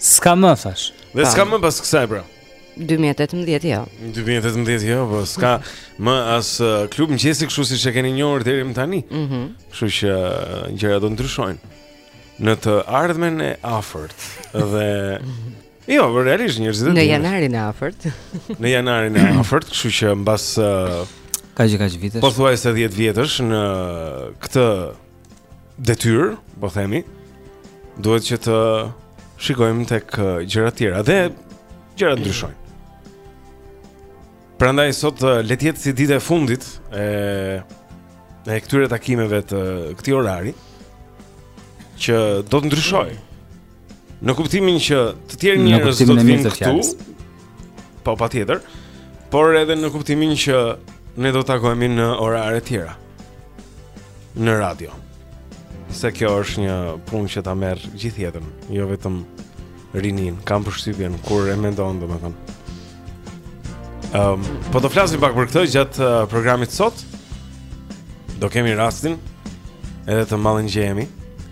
S'ka më thashë. Dhe s'ka më pas kësaj pra. 2018 jo. 2018 jo, po s'ka më as uh, klub mëngjesi kështu siç e keni njohur deri më tani. Mhm. Mm kështu që uh, gjërat do ndryshojnë në të ardhmen e afërt dhe jo, por realisht njerëzit e Në janarin e afërt. në janarin e afërt, kështu që mbas uh, kaq kaq vitesh. Pothuajse 10 vjetësh në këtë detyrë, po themi, duhet që të shikojmë tek gjëra të tjera dhe gjërat ndryshojnë. Prandaj sot le të jetë si ditë e fundit e e këtyre takimeve të këtij orari që do të ndryshojë Në kuptimin që të tjerë njerëz do të vinë këtu. Po patjetër. Por edhe në kuptimin që ne do të takohemi në orare të tjera. Në radio. Se kjo është një punë që ta merr gjithë jetën, jo vetëm rininë. Kam përshtypjen kur e mendon domethënë. Ehm, um, po do flasim pak për këtë gjatë uh, programit sot. Do kemi rastin edhe të mallëngjehemi.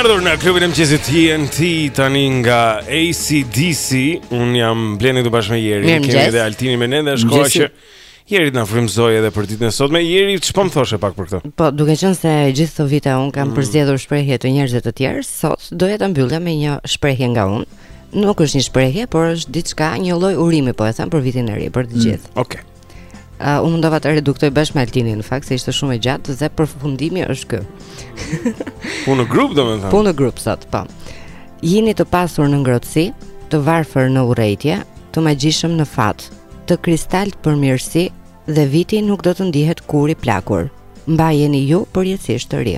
ardhur në klubin e mëngjesit TNT tani nga ACDC. Unë jam Blendi këtu bashkë me Jerin. Kemi dhe Altinin me ne dhe është koha që Jeri të na frymëzojë edhe për ditën e sotme. Jeri, ç'po më thoshe pak për këtë? Po, duke qenë se gjithë këto vite unë kam mm. përzgjedhur shprehje të njerëzve të tjerë, sot doja ta mbyllja me një shprehje nga unë. Nuk është një shprehje, por është diçka, një lloj urimi po e them për vitin e ri për të mm, gjithë. Mm. Okej. Okay. Uh, unë u mundova ta reduktoj bashkë me Altinin në fakt se ishte shumë e gjatë dhe përfundimi është ky. Punë në grup domethënë. Punë në grup sot, po. Jini të pasur në ngrohtësi, të varfër në urrejtje, të magjishëm në fat, të kristaltë për mirësi dhe viti nuk do të ndihet kurrë i plakur. Mbajeni ju përjetësisht të ri.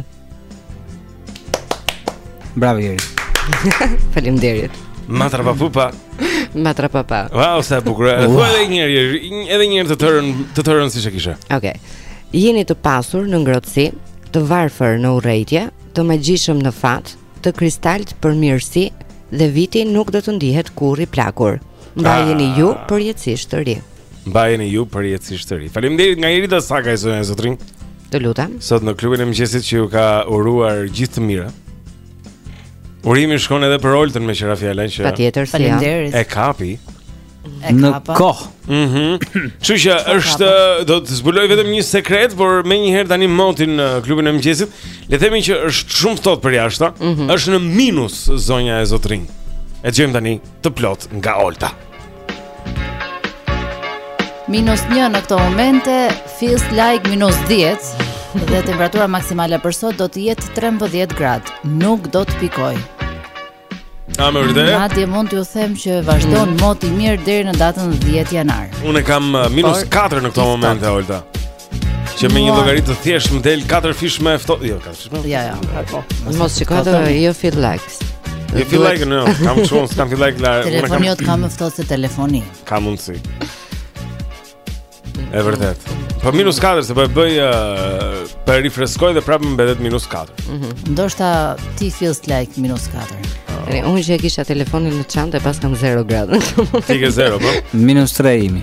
Bravo Jeri. Faleminderit. M'u ngrit, pu pu pa. Matra pa pa. Wow, sa bukur. Thuaje edhe një herë, edhe një herë të tërën, të tërën siç e kishe. Okej. Okay. Jini të pasur në ngrohtësi, të varfër në urrejtje, të magjishëm në fat, të kristaltë për mirësi dhe viti nuk do të ndihet kurrë i plakur. Mbajeni ju ah. përjetësisht të ri. Mbajeni ju përjetësisht të ri. Faleminderit nga Irida Sakaj zonja zotërinj. Të lutem. Sot në klubin e mëngjesit që ju ka uruar gjithë të mira. Urimi shkon edhe për Oltën me qira fjalën që. Patjetër, faleminderit. E kapi. Në kohë. Mhm. Mm Kështu që është do të zbuloj vetëm një sekret, por më njëherë tani motin në klubin e mëngjesit, le të themi që është shumë ftohtë për jashtë. Mm -hmm. Është në minus zonja e zotërinj. E gjejmë tani të plotë nga Olta. Minus 1 në këto momente, feels like minus 10 dhe temperatura maksimale për sot do të jetë 13 gradë. Nuk do të pikojë. A me vërtet? Madje mund t'ju them që vazhdon mm. moti i mirë deri në datën 10 janar. Unë e kam uh, minus 4 në këto momente, Olta. Që me një llogari të thjeshtë më del katër fish më ftohtë. Jo, katër fish më. Ja, ja. Po. Mos shikoj të jo feel like. Jo feel like no, kam shumë, kam feel like la. Telefoni jot ka më ftohtë se telefoni. Ka mundsi. E vërtet. Po minus 4 se po e bëj uh, po e rifreskoj dhe prapë mbetet minus 4. Mhm. Mm Ndoshta ti feels like minus 4. Re, unë që e kisha telefonin në çantë e paskam 0 gradë. Ti ke 0, po? Minus 3 imi.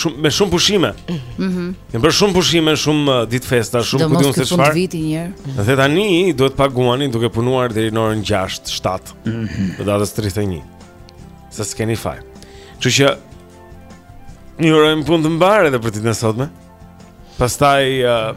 shumë me shumë pushime. Mhm. Mm Keni bërë shumë pushime, shumë uh, ditë festa, shumë ku di unë se çfarë. Do viti një herë. Dhe tani duhet ta paguani duke punuar deri në orën 6, 7. Mhm. Mm të datës 31. Se s'keni faj. Kështu që ju urojmë punë të mbarë edhe për ditën e sotme. Pastaj uh,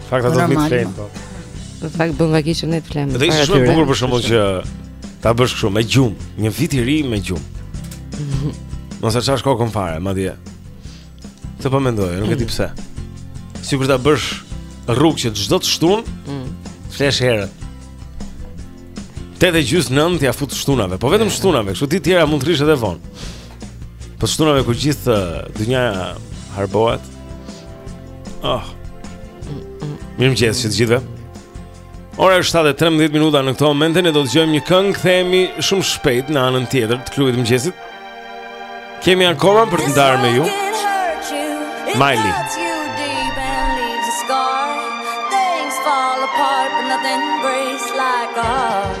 Në fakt ata do të vinë flemë po. Në fakt bën vaki që ne të flemë. Dhe është shumë bukur për shembull që ta bësh kështu me gjumë, një vit i ri me gjumë. Mos e çash kokën fare, madje. Ça po mendoj, nuk e di mm. pse. Sikur ta bësh rregull që çdo të shtunë, mm. të flesh herët. Tetë e gjysmë nëntë t'ia futësh shtunave Po vetëm shtunave, kështu ditët e tjera mund të rrish edhe vonë Po shtunave kur gjithë dynjaja harbohet. Oh. Mirëmëngjes të gjithëve Ora është 7.13 minuta në këto momente Ne do të dëgjojmë një këngë Kthehemi shumë shpejt në anën tjetër të klubit të mëngjesit Kemi akoma për të ndarë me ju Miley Things fall apart but nothing breaks like a heart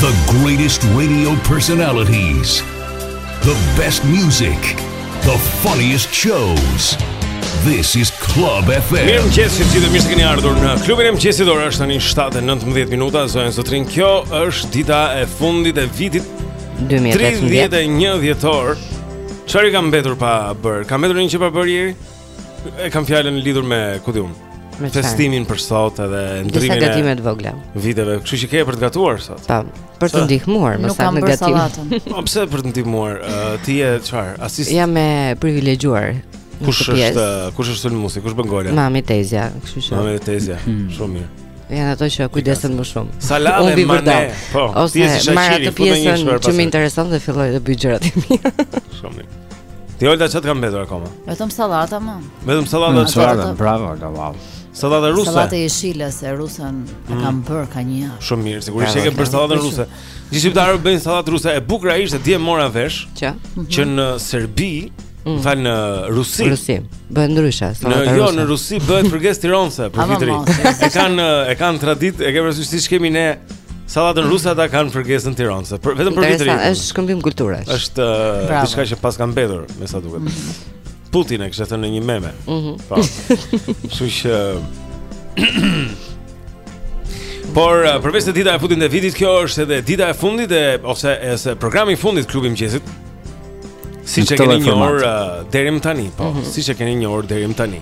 The greatest radio personalities. The best music. The funniest shows. This is Club FM. Mirëmëngjes të gjithëve mirë se keni ardhur në klubin e mëngjesit. Ora është tani 7:19 minuta. Zonja zotërinj, kjo është dita e fundit e vitit 2018. 31 dhjetor. Çfarë ka mbetur pa bërë? Ka mbetur ndonjë gjë pa bërë Iri? E kam fjalën lidhur me, ku di unë, me festimin për sot edhe ndrimin e gatime të vogla, viteve, kështu që ke për të gatuar sot. Po, për të ndihmuar më sa në gatim. Po pse për të ndihmuar? Ti je çfarë? Asist. Jam e privilegjuar. Kush është kush është sulmuesi? Kush bën gola? Mami, tezja, kështu që. Mami, tezja, hmm. shumë mirë. Janë ato që kujdesen më shumë. Salave me mane. Po, ose marr atë pjesën që më intereson dhe filloj të bëj gjërat e mia. Shumë mirë. Ti Olta ça t'ka mbetur akoma. Vetëm sallata më. Vetëm sallata, ç'sallatë. Bravo, bravo. Sallata ruse. Sallata jeshile se rusen e kam mm. bërë ka një javë. Shumë mirë, sigurisht që ke bërë sallatën ruse. Gjithë shqiptarët bëjnë sallatë ruse e bukura ishte dje mora vesh. Që? Mhm. Që në Serbi, mm. më fal në Rusi. Rusi. Bëhet ndryshe sallata ruse. Jo, në Rusi bëhet fërgesë tironse për Vit të Ri. E kanë e kanë traditë, e ke parasysh siç kemi ne Sallatën ruse ata kanë fërgesën tironse, për vetëm për Vit të Ri. Është shkëmbim kulturash. Është uh, diçka që paska mbetur, me sa duket. Mhm. Putin e kishte thënë në një meme. Mhm. Po. Kështu që Por uh, përveç se dita e fundit e vitit, kjo është edhe dita e fundit e ose ose programi i fundit Klubi i Mëngjesit. Siç e keni njohur uh, deri më tani, po, mhm. siç e keni njohur deri më tani.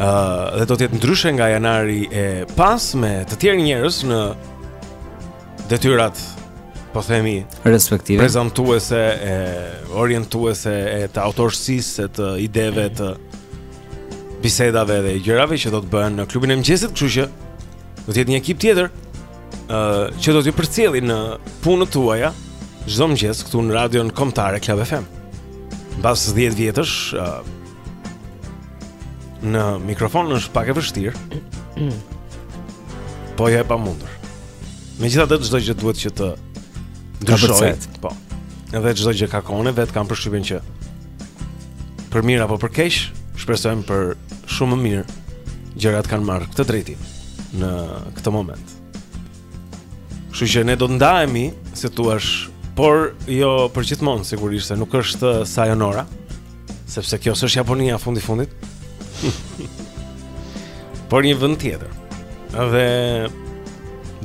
Ëh, uh, dhe do të jetë ndryshe nga janari e pas me të tjerë njerëz në detyrat po themi respektive prezantuese e orientuese e të autorësisë e të ideve të bisedave dhe gjërave që do të bëhen në klubin e mëngjesit, kështu që do të jetë një ekip tjetër ë uh, që do t'ju përcjellë në punët tuaja çdo mëngjes këtu në radion Kombëtare Club FM. Mbas 10 vjetësh, uh, Në mikrofon është pak e vështirë. Po jo e pamundur. Megjithatë çdo gjë duhet që të ndryshojë. Po. Edhe çdo gjë ka kohën e vet kam përshtypjen që për mirë apo për keq, shpresojmë për shumë më mirë gjërat kanë marrë këtë drejtim në këtë moment. Kështu që ne do të ndahemi, si të thuash, por jo përgjithmonë sigurisht se nuk është sajonara. Sepse kjo s'është Japonia fundi i fundit. Por një vend tjetër. Dhe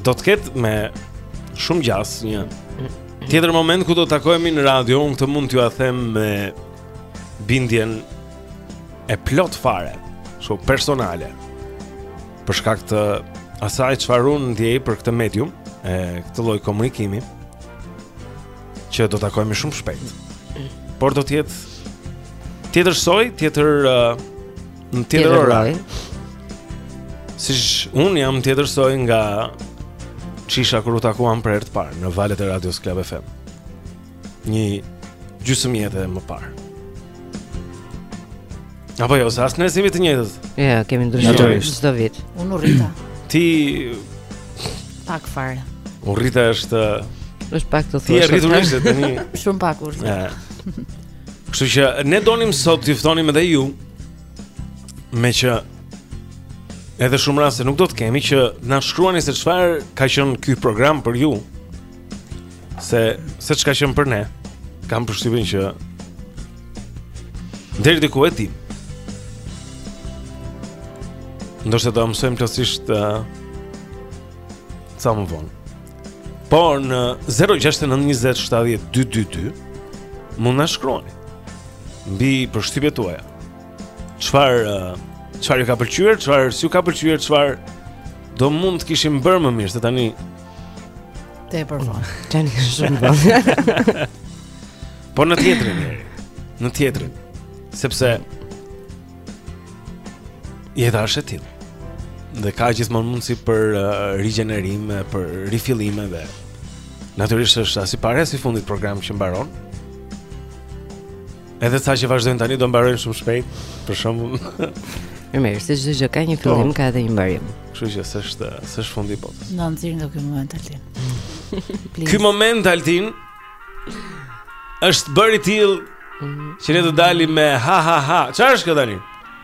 do të ketë me shumë gjasë një tjetër moment ku do të takohemi në radio, unë këtë mund t'jua them me bindjen e plotë fare, shumë personale. Për shkak të asaj çfarë unë ndjej për këtë medium, e këtë lloj komunikimi, që do takohemi shumë shpejt. Por do të jetë tjetër soj, tjetër uh, në tjetër orar. Siç unë jam tjetër soj nga ç'isha kur u takuam për herë të parë në valët e radios Club FM. Një gjysmë jete më parë. Apo jo, se as ne s'jemi të njëjtët Ja, jo, kemi ndryshuar çdo vit. Unë u rrita. Ti pak fare. U rrita është është pak të thjeshtë. Ti rritur ishte tani. Shumë pak u rrita. Ja. Kështu që ne donim sot t'ju ftonim edhe ju. Meqë edhe shumë raste nuk do të kemi që na shkruani se çfarë ka qenë ky program për ju. se se ç'ka qenë për ne kam përshtypjen që deri diku e dimë ndoshta do ta mësojmë plotësisht uh, ca më vonë por në 0692070222 mund na shkruani mbi përshtypjet tuaja çfarë uh, çfarë ju ka pëlqyer çfarë s'ju ka pëlqyer çfarë do mund të kishim bërë më mirë se tani Te për fon. Tani shumë vonë. Po në tjetrin. Në tjetrin. Sepse jeta është e tillë. Dhe ka gjithmonë mundësi për uh, rigjenerim, për rifillime dhe natyrisht është as i parë as i fundit program që mbaron. Edhe ca që vazhdojnë tani do mbarojnë shumë shpejt, për shembull. Më mirë, se çdo gjë ka një fillim, po. ka edhe një mbarim. Kështu që s'është s'është fundi i botës. Na nxirr nga ky moment Altin. Ky moment Altin është bërë i tillë që ne të dalim me ha ha ha. Çfarë është kjo tani?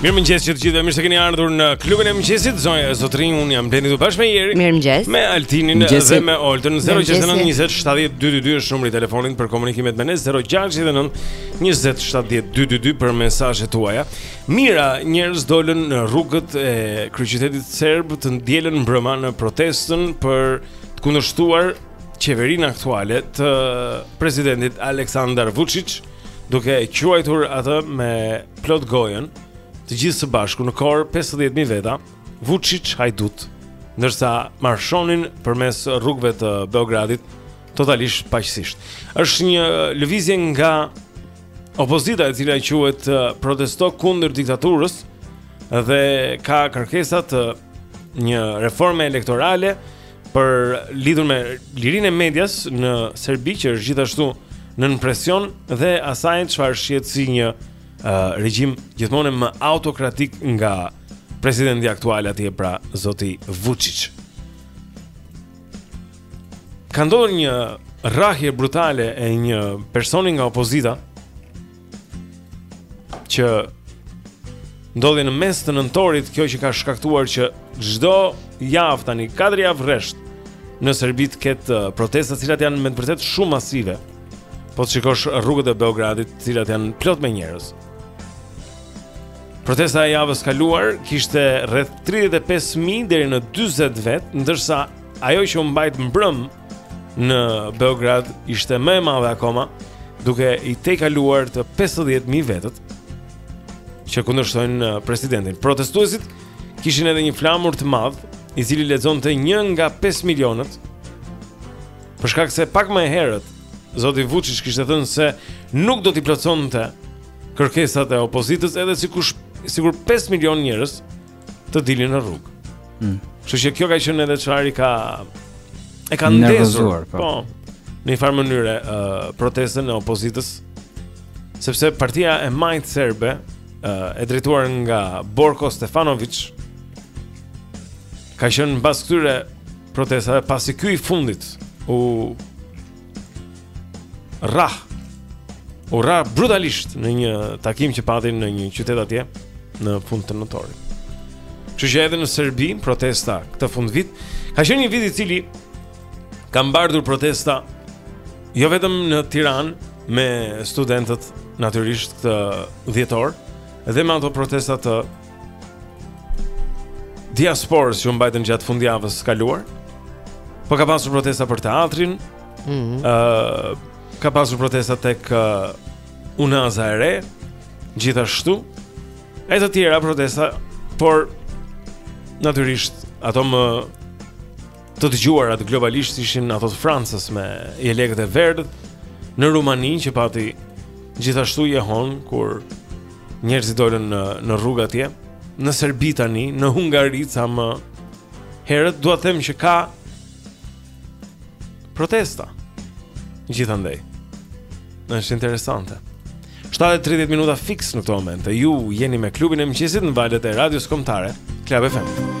Mirëmëngjes të gjithëve, mirë se keni ardhur në klubin e mëngjesit, zonja e zotërinj, unë jam Blendi së bashku me Jerin Mirëmëngjes Me Altinin Mëngjes. dhe me Oltën, 069-2722 është numri i telefonit për komunikimet me ne, 069-2722 për mesazhet tuaja Mijëra njerëz dolën në rrugët e kryeqytetit serb të dielën mbrëma në protestën për të kundërshtuar qeverinë aktuale të presidentit Aleksandar Vuçiç duke e quajtur atë me plot gojën, të gjithë së bashku në kor 50000 veta, Vuçiç hajdut, ndërsa marshonin përmes rrugëve të Beogradit totalisht paqësisht. Është një lëvizje nga opozita e cila quhet eh, protesto kundër diktaturës dhe ka kërkesat e një reforme elektorale për lidhur me lirinë e medias në Serbi që është gjithashtu nën presion dhe asaj çfarë shihet si një uh, regjim gjithmonë e më autokratik nga presidenti aktual atje pra zoti Vuçiç. Ka ndodhur një rrahje brutale e një personi nga opozita që ndodhi në mes të nëntorit, kjo që ka shkaktuar që çdo javë tani katër javë rresht në Serbi të ketë uh, protesta, të cilat janë me të vërtetë shumë masive. Po të shikosh rrugët e Beogradit, të cilat janë plot me njerëz. Protesta e javës kaluar kishte rreth 35000 deri në 40 vetë, ndërsa ajo që u mbajt mbrëmë në Beograd ishte më e madhe akoma, duke i tejkaluar 50000 vetët që kundërshtojnë uh, presidentin. Protestuesit kishin edhe një flamur të madh, i cili lexonte një nga 5 milionët. Për shkak se pak më herët zoti Vuçiç kishte thënë se nuk do t'i plotësonte kërkesat e opozitës edhe sikur sikur 5 milionë njerëz të dilin në rrugë. Mm. Kështu që kjo ka qenë edhe çfarë ka e ka ndezur. Po. po. Në një farë mënyre uh, protestën e opozitës sepse Partia e Majtë Serbe uh, e drejtuar nga Borko Stefanoviç ka qenë mbas këtyre protestave pasi ky i fundit u rrah. U rrah brutalisht në një takim që pati në një qytet atje në fund të nëntorit. Kështu që edhe në Serbi protesta këtë fundvit ka qenë një vit i cili ka mbartur protesta jo vetëm në Tiranë me studentët natyrisht këtë dhjetor dhe me ato protesta të diasporës që u mbajtën gjatë fundjavës së kaluar. Po ka pasur protesta për teatrin. Ëh, mm -hmm. uh, ka pasur protesta tek uh, Unaza e Re, gjithashtu e të tjera protesta, por natyrisht ato më të dëgjuarat globalisht ishin ato të Francës me jelekët e verdhë në Rumani që pati gjithashtu jehonë kur njerëzit dolën në në rrugë atje, në Serbi tani, në Hungari ca më herët dua të them që ka protesta. Gjithandej. Është interesante. 7 e 30 minuta fiks në këtë moment. Ju jeni me klubin e mëngjesit në valët e radios kombëtare Club FM.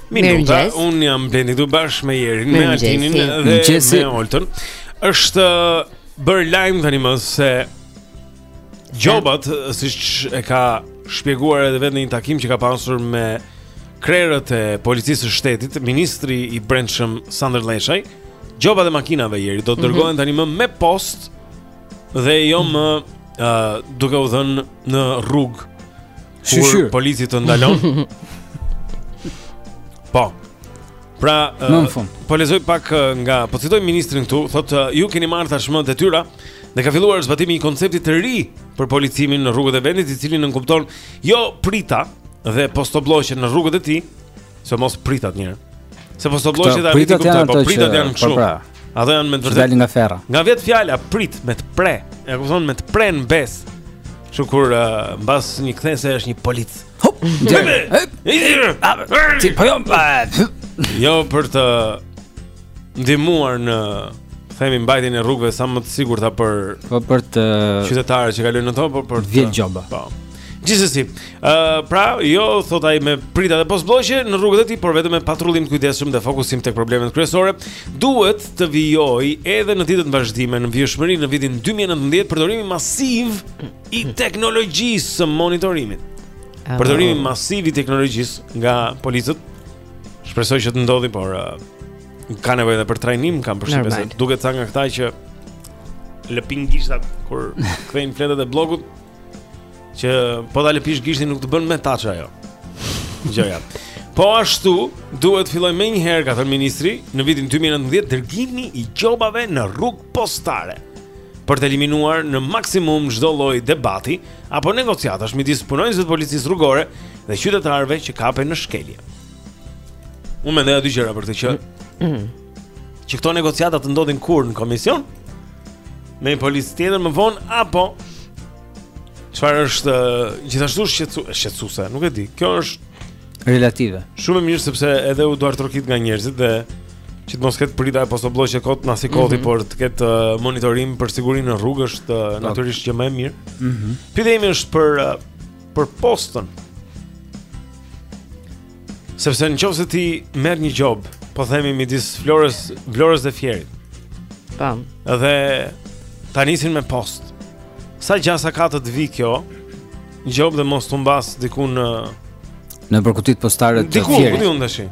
Minuta, unë jam blendi këtu bashkë me Jerin, me Altinin dhe me Oltën. Është uh, bërë lajm tani më se gjobat, siç e ka shpjeguar edhe vetë në një takim që ka pasur me krerët e policisë së shtetit, ministri i Brendshëm Sandër Lleshaj, gjobat e makinave Jeri do të mhm. dërgohen tani më me postë dhe jo më uh, duke u dhënë në rrugë Kur polici të ndalon. po. Pra, uh, po lexoj pak nga, po citoj ministrin këtu, thotë uh, ju keni marrë tashmë detyra Dhe ka filluar zbatimi i konceptit të ri për policimin në rrugët e vendit, i cili nënkupton jo prita dhe postoblloqe në rrugët e tij, se mos pritat njëherë. Se postoblloqet arrij t'i kuptoj, po pritat janë kështu. Po pra. Ato janë me të vërtetë. Dalin nga ferra. Nga vjen fjala prit me të pre. E kupton me të pre në besë. Kështu kur uh, mbas një kthese është një polic. Hop. Ti po jam pa. Jo për të ndihmuar në themi mbajtjen e rrugëve sa më të sigurta për po për qytetarët që kalojnë në to, po për të vjelë gjoba. Po. Gjithsesi, ë uh, pra, jo thotë ai me prita dhe postblloqe në rrugët e tij, por vetëm me patrullim të kujdesshëm dhe fokusim tek problemet kryesore, duhet të vijojë edhe në ditët në vazhdim e në vijueshmëri në vitin 2019 përdorimi masiv i teknologjisë së monitorimit. Ah. Përdorimi masiv i teknologjisë nga policët. Shpresoj që të ndodhë, por uh, ka nevojë edhe për trajnim, kam përshtypjen se duket ca nga këta që lëpin gishtat kur kthejnë fletët e bllokut. Që po ta lëpish gishtin nuk të bën me taç ajo. Gjoja. Po ashtu duhet të fillojë menjëherë ka thënë ministri në vitin 2019 dërgimi i gjobave në rrugë postare për të eliminuar në maksimum çdo lloj debati apo negociatash midis punonjësve të policisë rrugore dhe qytetarëve që kapen në shkelje. Unë mendoja dy gjëra për të që që këto negociata të ndodhin pra në komision me një polic tjetër më vonë apo çfarë është gjithashtu shqetësu, shqetësuese, nuk e di. Kjo është relative. Shumë e mirë sepse edhe u duartrokit nga njerëzit dhe që të mos ketë prita apo postoblloqe kot nasi koti, mm -hmm. por të ketë uh, monitorim për sigurinë në rrugë është uh, natyrisht gjë më e mirë. Mhm. Mm Pyetja ime është për uh, për postën. Sepse në qoftë se ti merr një gjobë, po themi midis Vlorës, Vlorës dhe Fierit. Tam. Po. Dhe ta nisin me postë. Sa gjasa ka të të vijë kjo gjobë dhe mos të humbasë diku në... Në për kutitë postare të Fierit. Diku, ku një ndëshin.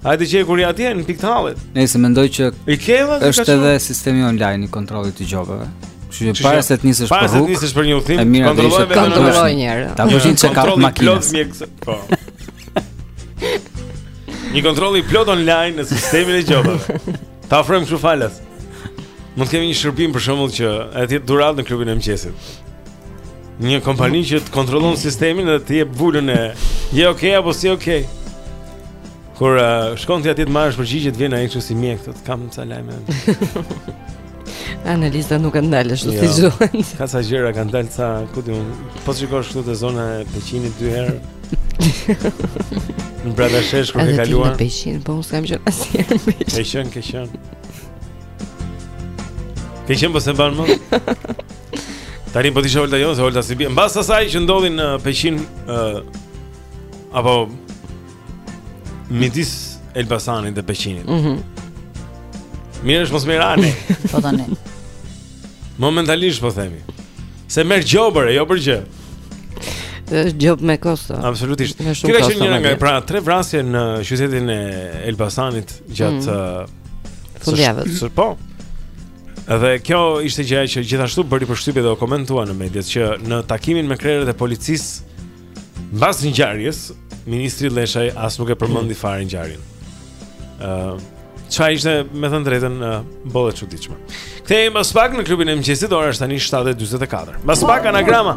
Hajde që e kur ja tjenë, në pikë të hallit Nëse mendoj që I keva, është edhe sistemi online i kontrollit të gjobave Kështu që para se të nisësh për rrugë, para se të nisësh për një udhim, kontrolloj vetëm kontrolloj një herë. Ta bësh një check-up makinës. Po. Një kontroll i plotë online në sistemin e gjobave. Ta ofrojmë kështu falas. Mund të kemi një shërbim për shembull që e thjet durat në klubin e mëngjesit. Një kompani që të kontrollon sistemin dhe të jep vulën e je ok apo s'je ok. Kur uh, shkon ti atje të marrësh përgjigje të vjen ai kështu si mjek, thotë kam ca lajme. Analizat nuk kanë dalë ashtu si jo. duhen. Ca gjëra kanë dalë ca, ku diun. Po shikoj këtu te zona e Peqinit dy herë. Në Bradashesh kur ke kaluar. Në Peqin, po unë s'kam qenë asnjëherë në Peqin. Ke qenë, ke qenë. Ke qenë po s'e mban mend? Tani po ti shoh Olta jonë, Olta si bie. Mbas asaj që ndodhi në Peqin, ë uh, apo midis Elbasanit dhe Peqinit. Mhm. Mm Mirë është mos mirani. po tani. Momentalisht po themi. Se merr gjobë, jo për gjë. Është gjobë me kosto. Absolutisht. Kjo ka qenë një nga pra tre vrasje në qytetin e Elbasanit gjatë mm. uh, fundjavës. Po. Dhe kjo ishte gjëja që gjithashtu bëri përshtypje dhe u komentua në mediat që në takimin me krerët e policisë mbas ngjarjes, ministri Lleshaj as nuk e përmendi mm. fare ngjarjen. Ëh, uh, çfarë ishte me thënë të drejtën uh, boll e çuditshme. Kthehemi pas pak në klubin e mëngjesit, ora është tani 7:44. Mbas pak anagrama.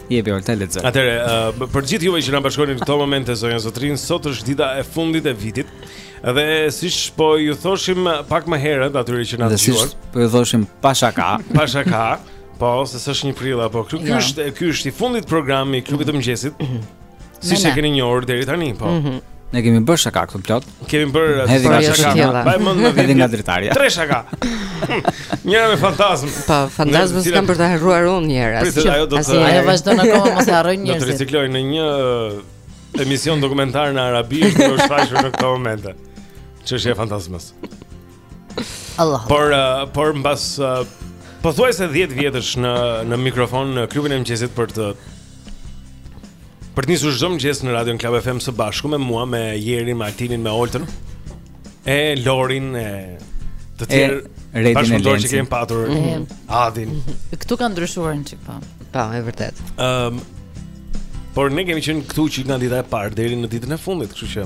Jepi Olta lexoje. Atëherë, uh, për gjithë juve që na bashkoheni në këto momente zonja zotërinj, sot është dita e fundit e vitit. Dhe siç po ju thoshim pak më herët atyre që na dëgjuan, po ju thoshim pa shaka, pa shaka, po se s'është një prill apo kështu. Ky është ky është i fundit programi i klubit të mëngjesit. Siç e keni njohur deri tani, po. Mm -hmm. Ne kemi bërë shaka këtu plot. Kemi bërë edhe nga shaka. Pa mend në vend nga dritarja. Tre shaka. Njëra me fantazmë. Po, fantazmën s'kam për ta harruar unë asnjëherë. Pritet ajo do të ajo vazhdon akoma mos e harrojnë njerëzit. Do të ricikloj në një uh, emision dokumentar në arabi që është fashur në këtë moment. Çështja e fantazmës. Allah. Por uh, por mbas uh, pothuajse 10 vjetësh në në mikrofon në klubin e mëngjesit për të për të nisur çdo mëngjes në Radio Club FM së bashku me mua, me Jerin, me Altinin, me Oltën e Lorin e të tjerë Redin e Lenci. që kemi patur mm -hmm. Adin. Këtu kanë ndryshuar një çik po. Po, e vërtetë. Ëm um, Por ne kemi qenë këtu që nga dita e parë deri në ditën e fundit, kështu që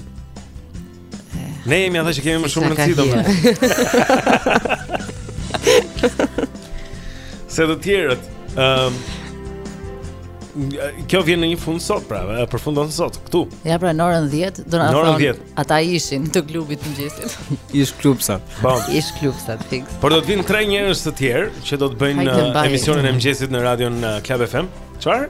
Ne jemi ata që kemi më shumë rëndësi do. Se të tjerët, ëm um, kjo vjen në një fund sot pra, e përfundon sot këtu. Ja pra në orën 10 do na thonë ata ishin të klubit të mëngjesit. Ish klubsat. Po. Ish klubsat fiks. Por do të vinë tre njerëz të tjerë që do të bëjnë uh, emisionin e mëngjesit në radion uh, Club FM. Çfarë?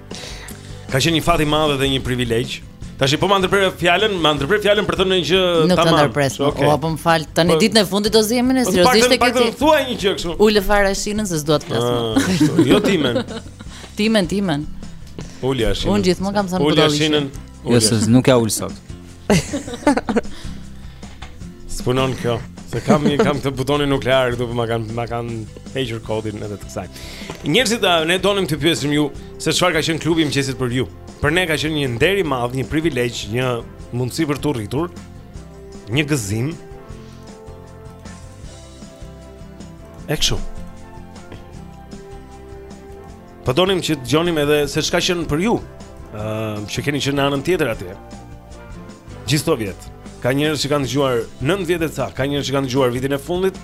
Ka qenë një fat i madh dhe një privilegj. Tashi po më ndërprer fjalën, më ndërpret fjalën për të thënë një gjë tamam. Nuk të ndërpres. Po, okay. O po më fal, tani po- ditën e fundit do zihemi ne po, seriozisht e ke. Po thua një gjë kështu. Ule fare shinën se s'dua të flas më. Ah, jo timen. Timen, timen. Ulja shinën. Unë gjithmonë kam thënë budalliqe. Ulja shinën. Jo, nuk ia ul sot. S'punon kjo. Se kam një kam këtë butonin nuklear këtu, po ma kanë ma kanë hequr kodin edhe të kësaj. Njerëzit uh, ne donim t'ju pyesim ju se çfarë ka qenë klubi i mëngjesit për ju. Për ne ka qenë një nder i madh, një privilegj, një mundësi për t'u rritur, një gëzim. E kshu. Po donim që të dëgjonim edhe se ç'ka qenë për ju. Ëm, uh, që keni qenë në anën tjetër atje. Gjithë këto vjet. Ka njerëz që kanë dëgjuar 9 vjet e ca, ka njerëz që kanë dëgjuar vitin e fundit.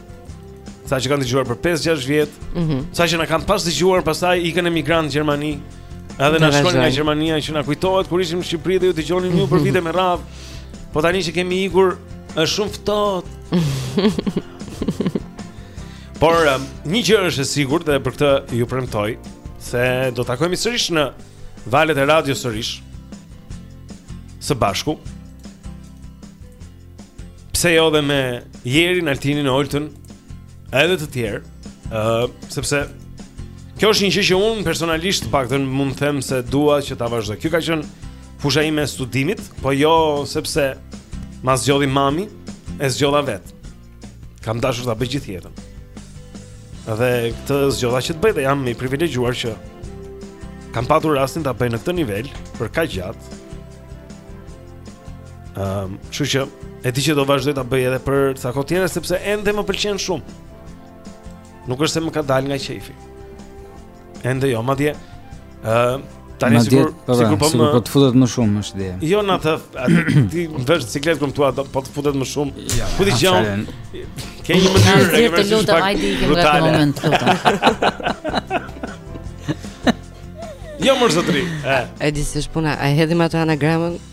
Ca që kanë dëgjuar për 5-6 vjet. Mm -hmm. Ca që na kanë pas dëgjuar, pastaj ikën emigrantë në Gjermani. Edhe na shkruajnë nga Gjermania që na kujtohet kur ishim në Shqipëri dhe ju dëgjonim ju për vite me radhë. Po tani që kemi ikur, është shumë ftohtë. Por um, një gjë është e sigurt dhe për këtë ju premtoj se do takohemi sërish në valët e radios sërish. Së bashku. Pse jo dhe me Jerin, Altinin, Oltën, edhe të tjerë, ë uh, sepse kjo është një gjë që unë personalisht paktën mund të them se dua që ta vazhdoj. Kjo ka qenë fusha ime e studimit, po jo sepse ma zgjodhi mami, e zgjodha vetë. Kam dashur ta bëj gjithë jetën. Dhe këtë zgjodha që të bëj dhe jam i privilegjuar që kam patur rastin ta bëj në këtë nivel për kaq gjatë. Ëm, ehm, um, kështu që e di që do vazhdoj ta bëj edhe për ca kohë tjetër sepse ende më pëlqen shumë. Nuk është se më ka dalë nga qejfi. Ende jo, madje ë uh, tani ma sigur po, sigur po më po të futet më shumë është dhe. Jo na të ti vesh siklet kur më thua po të futet më shumë. Ja, jo, ku ti qen? Ke një mënyrë të vërtetë të lutem ai di që në moment këtu. Jo mor zotri. E di si është puna, e hedhim atë anagramën?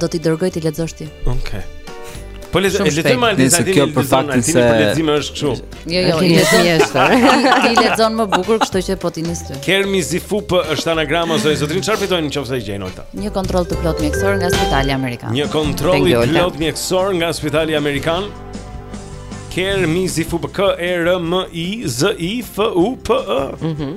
Do t'i dërgoj t'i lexosh ti. Okej. Po le të lexojmë Altin, kjo për faktin se për lexim është kështu. Jo, jo, i lexon ti. Ti lexon më bukur, kështu që po ti nis ty. Kermi Zifup është anagrama o zotëri çfarë fitojnë nëse e gjejnë Olta? Një kontroll të plot mjekësor nga Spitali Amerikan. Një kontroll i plot mjekësor nga Spitali Amerikan. Kermi Zifup K E R M I Z I F U P. Mhm.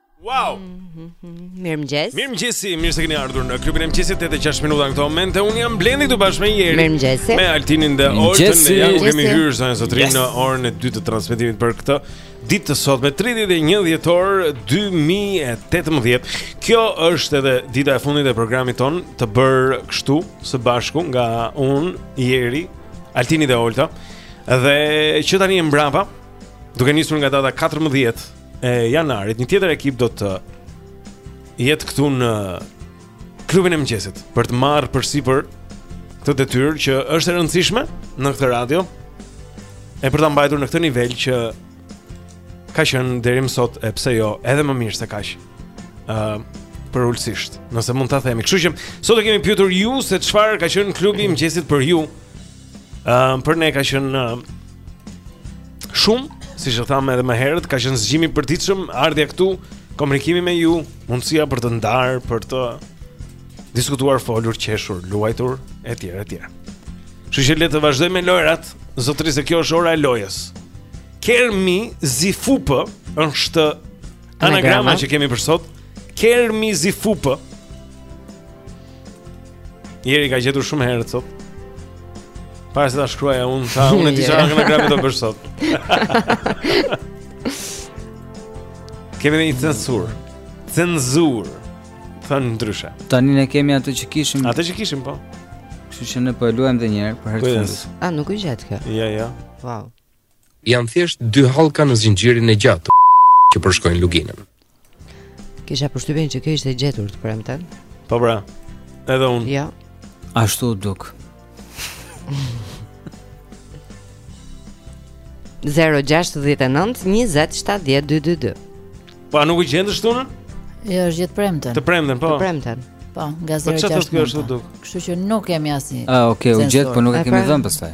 Wow! Mirëmëngjes Mirëmëngjesi, mirë se keni ardhur në klubin e mëngjesit 8 e 6 minuta në këto momente Unë jam Blendi këtu bashkë me Jerin Mirëmëngjesi Me Altinin dhe Oltën Mëngjesi Ja ku kemi hyrë o zotëri yes. në orën e 2 të transmetimit për këtë Ditë të sotme 31 dhjetor 2018 Kjo është edhe dita e fundit e programit tonë Të bërë kështu së bashku nga unë, Jeri, Altini dhe Olta Dhe që tani e mbrapa Duke nisur nga data 14 e janarit, një tjetër ekip do të jetë këtu në klubin e mëngjesit për të marrë përsipër këtë detyrë që është e rëndësishme në këtë radio e për ta mbajtur në këtë nivel që ka qenë deri më sot e pse jo, edhe më mirë se kaq. ë uh, përulësisht, nëse mund ta themi. Kështu që sot e kemi pyetur ju se çfarë ka qenë klubi i mëngjesit për ju Ëm për ne ka qenë shumë, siç e thamë edhe më herët, ka qenë zgjimi i përditshëm ardhja këtu, komunikimi me ju, mundësia për të ndarë, për të diskutuar, folur, qeshur, luajtur etj etj. Kështu që le të vazhdojmë me lojrat, zotëri se kjo është ora e lojës. Kermi Zifup është anagrama që kemi për sot. Kermi Zifup Jeri ka gjetur shumë herët sot. Para se ta shkruaja unë, tha unë e di çfarë anagrame do bësh sot. Kemi një censurë. Censurë. Thënë ndryshe. Tani ne kemi atë që kishim. Atë që kishim po. Kështu që ne po e luajmë edhe një herë për herë të fundit. A nuk u gjet kjo? Jo, jo. Wow. Janë thjesht dy hallka në zinxhirin e gjatë që përshkojnë luginën. Kisha përshtypjen që kjo ishte gjetur të premten. Po pra. Edhe unë. Jo. Ashtu u duk. 0-6-19-27-12-2 Po, a nuk u gjet të shtunën? Jo, është gjetur të premten Të premten, po Të premten Po, nga 0-6-19 Po, çfarë është kjo ashtu u duk? Kështu që nuk kemi asnjë A, oke, u gjet, po nuk e kemi dhënë pastaj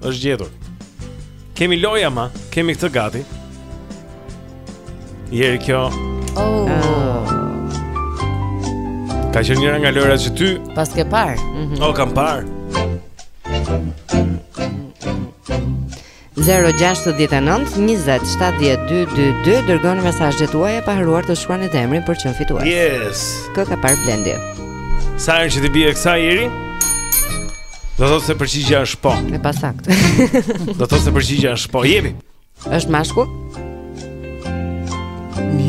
Është gjetur. Kemi lojëra ma, kemi këtë gati. Jeri kjo. Oh. oh. Ka qenë njëra nga lojërat që ty pa s'ke parë. Mm -hmm. Oh, kam parë. 0-6-19-27-12-22 Dërgoni mesazhet tuaja pa harruar të shkruani dhe emrin për të fituar Yes Kë ka parë Blendi Sa herë që t'i bie kësaj Jeri? Do thotë se përgjigjja është po. E pasaktë. Do thotë se përgjigjja është po. Jepi. Është mashkull?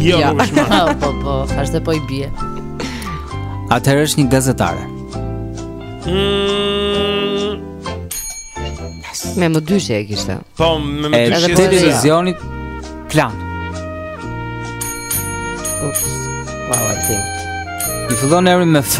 Jo, ja. nuk është mashkull. po, po, është po i bie. Atëherë është një gazetare. Mm. Me mëdyshje e kishte. Po, me mëdyshje. E televizionit Klan. Ups, wow, I fillon emri me F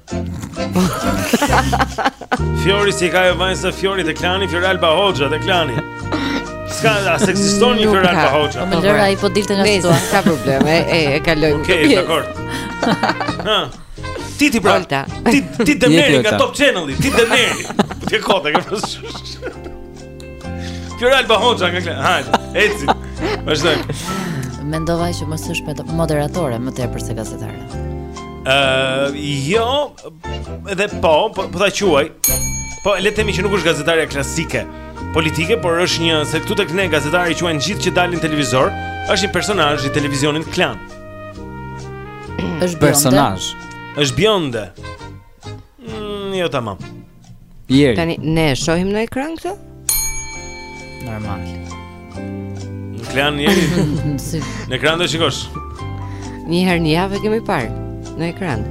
Fiori si e ka ajo vajza Fiori te Klani Fiori Alba Hoxha te Klani S'ka as ekziston një Fiori Alba Hoxha Po më lër ai po dilte nga situata S'ka problem e, e, e kaloj Oke, okay, dakord Ti ti pra Ti, ti demneri nga Top Channel Ti demneri Ti kot e ke përshë Kjo është Alba Hoxha nga Klan. Hajde, eci. Vazhdojmë. Mendova që mos është më moderatore më tepër se gazetare. Ë, uh, jo, edhe po, po, po ta quaj. Po le të themi që nuk është gazetarja klasike politike, por është një se këtu tek ne gazetari quhen gjithë që dalin në televizor, është një personazh i televizionit Klan. Është personazh. Është bjonde. Mm, jo tamam. Jeri. Tani ne e shohim në ekran këtë? Normal. Në ekran jeri. në ekran do shikosh. Një herë në javë kemi parë në ekran.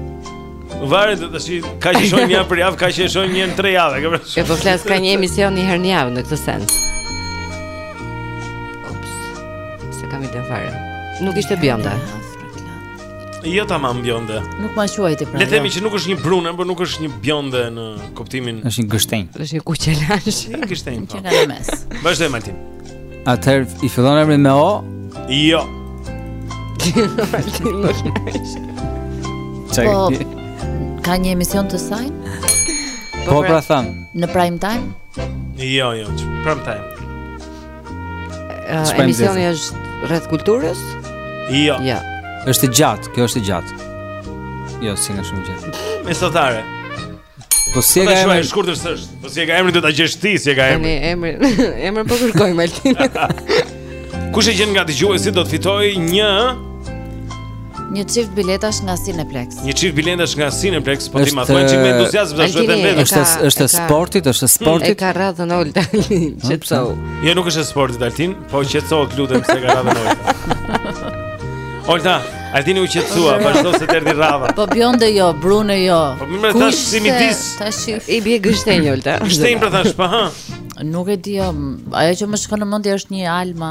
Varet ç'sheh, ka që shohin një për javë, ka që shohin një në tre javë E po, po flas ka një emision një herë në javë në këtë sens Ups, s'e kam idenë fare Nuk ishte bjonda Jo tamam bjonde. Nuk ma quajte pra. Le të themi jo. që nuk është një brune, por nuk është një bjonde në kuptimin. Është një gështenj. Është një kuqalashe. Një gështenj. Po. Diçka në mes. Vazhdo Martin. Atëherë i fillon emri me O? Jo. Çaj. Po, ka një emision të saj? Po, po pra, pra thamë. Në prime time? Jo, jo, prime time. Uh, emisioni është rreth kulturës? Jo. Ja. Jo. Është e gjatë, kjo është e gjatë. Jo, s'i nxa shumë gjatë. Mesatare. Po si e ka emrin? E shkurtër s'është. Po si e ka emrin do ta gjesh ti, si e ka emrin? Emri, emri, emrin po kërkoj Martin. Kush e gjen nga dëgjuesit do të fitojë një Një çift biletash nga Cineplex. Një çift biletash nga Cineplex, po ti ma thua çik me entuziazëm ta shohë vetë. Është është e sportit, është e sportit. E ka radhën Olta. Qetësohu. Jo nuk është e sportit Altin, po qetësohu të lutem se e ka radhën Olta. Olta, Altini u qetësua, vazhdo se të erdhi radha. Po bjonde jo, brune jo. Po më thashë si midis. Tash i bie gështenj Olta. Gështenj pra thashë, po ha. Nuk e di, ajo që më shkon në mendje është një Alma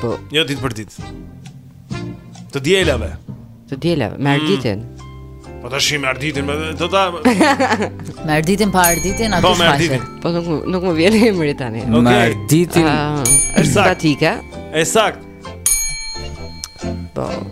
Po. Jo ditë për ditë. Të dielave. Të dielave, me Arditin. Mm. Po ta shohim Arditin, më do ta Me Arditin pa Arditin, aty shfaqet. Po me Arditin. Po nuk nuk më vjen emri tani. Okay. Me Arditin. Ah, është simpatike. E saktë. Po.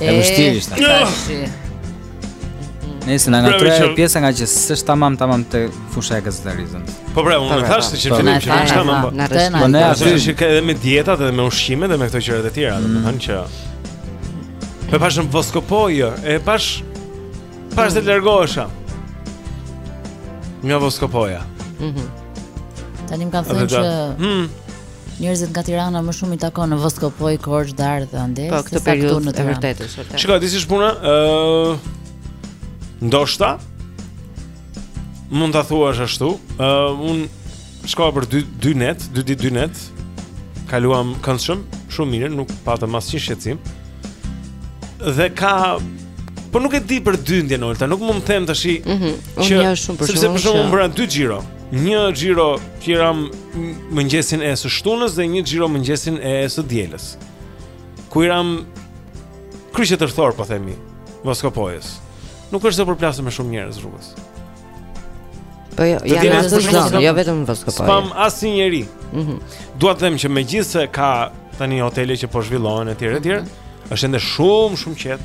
E vështirë ishte. Se na ngatërroi ajo pjesa ngaqë s'është tamam tamam te fusha e gazetarisë. Po pra, unë thashë që në fillim që është tamam. Po ne aty ishim edhe me dietat edhe me ushqimet edhe me këto gjëra të tjera, mm. domethënë që Po e pashë në Voskopojë, e pashë, pashë dhe të largohesha, nga Voskopoja. Mm -hmm. Tani më kanë thënë që... Hmm. Njerëzit nga Tirana më shumë i takon në Voskopojë, Korçë, Dardhë e andej. Po këtë periudhë në të vërtetë është vërtet. Shiko, di si është puna, ë uh, ndoshta mund ta thuash ashtu, ë uh, unë shkova për 2 2 net, 2 ditë 2 net. Kaluam këndshëm, shumë mirë, nuk patëm asnjë shqetësim. Dhe ka Po nuk e di për dyndjen Olta, nuk mund të them se. Mhm. Mm Unë jam shumë për shkak. Sepse për shkak të bëra dy xhiro. Një xhiro që i ramë mëngjesin e së shtunës dhe një xhiro mëngjesin e së dielës. Ku i ramë kryq e tërthor, po themi, Voskopojës. Nuk është se përplaseshim me shumë njerëz rrugës. Po jo, janë të shumtë, jo vetëm në Voskopojë. S'pamë asnjë njeri. Mm -hmm. Dua të them që megjithëse ka tani hotele që po zhvillohen e tjera, e tjera, mm -hmm. është ende shumë, shumë qetë.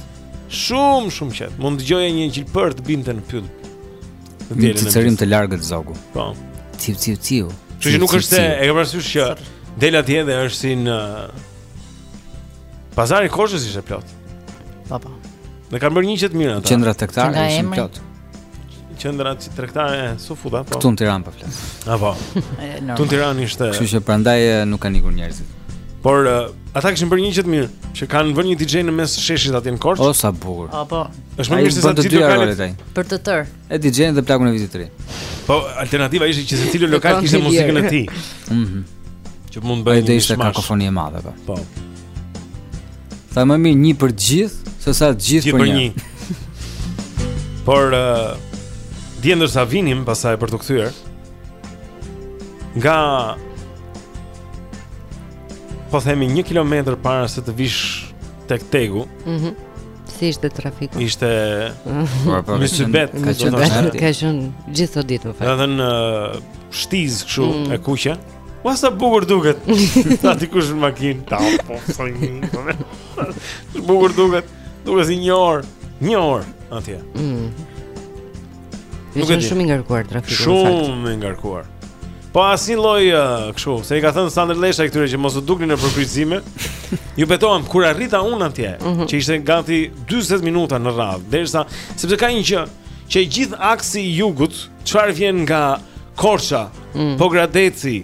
Shumë, shumë qetë. Mund të dëgjoje një gjilpërë të binte në pyll. Një cicërimë të largët zogu. Po. Ciu ciu ciu. Që nuk është se e ke parasysh që del atje dhe është si në Pazari i Korçës ishte plot. Po po. Dhe kanë bërë një gjë të mirë ata. Qendrat tregtare ishin plot. Qendra tregtare s'u futa po. Këtu në Tiranë po flas. Ah po. Këtu në Tiranë ishte. Kështu që prandaj nuk kanë ikur njerëzit. Por uh, ata kishin bërë një gjë të mirë, që kanë vënë një DJ në mes sheshit atje në Korçë. O sa bukur. Po po. Është më mirë se sa të gjithë lokalet ai. Për të tërë. E DJ-n dhe plakun e vitit të ri. Po alternativa ishte që secili lokal kishte muzikën e tij. Mhm. Që mund të bëjë një shmash. kakofoni e madhe po. Po. Sa më mirë një për të gjithë, se sa të gjithë për një. Por uh, dhe ndërsa vinim pasaj për të kthyer nga po themi 1 kilometër para se të vish tek TEG-u. Mhm. Mm Si ishte trafiku? Ishte po, po, një sybet, ka qenë ka qenë gjithë sot ditë më fal. Edhe në uh, shtiz kështu mm. e kuqe. Ua sa bukur duket. Sa dikush në makinë ta po soi. Bukur duket. Duket si një orë, një orë atje. Mm. Nuk e di. Shumë i ngarkuar trafiku. Shumë i ngarkuar. Po asnjë lloj uh, kështu, se i ka thënë Sandër Lleshaj këtyre që mos u dukni në kryqëzime. Ju betohem kur arrita un atje, mm -hmm. që ishte gati 40 minuta në radhë, derisa sepse ka një gjë që i gjithë aksi i jugut, çfarë vjen nga Korça, mm. Pogradeci,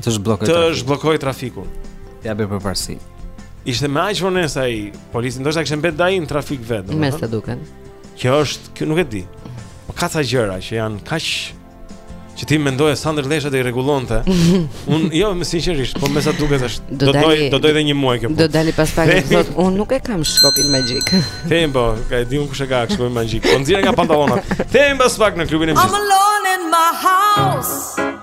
Të zhbllokoj trafikun. Të zhbllokoj trafikun. Jap përparësi. Ishte me aq vonë sa ai polici ndoshta kishte mbet dhe ai në trafik vetë. Me sa duken. Kjo është, kjo nuk e di. Po ka ca gjëra që janë kaq që ti mendoje Sandër Lleshaj t'i rregullonte. Un jo, më sinqerisht, po me sa duket është do doj do doj edhe një muaj këtu. Do dali pas pak të thotë, un nuk e kam shkopin magjik. Them po, po e di un kush e ka shkopin magjik. Po e nxjerr nga pantallonat. Them pas pak në klubin e mëngjesit. I'm alone in my house.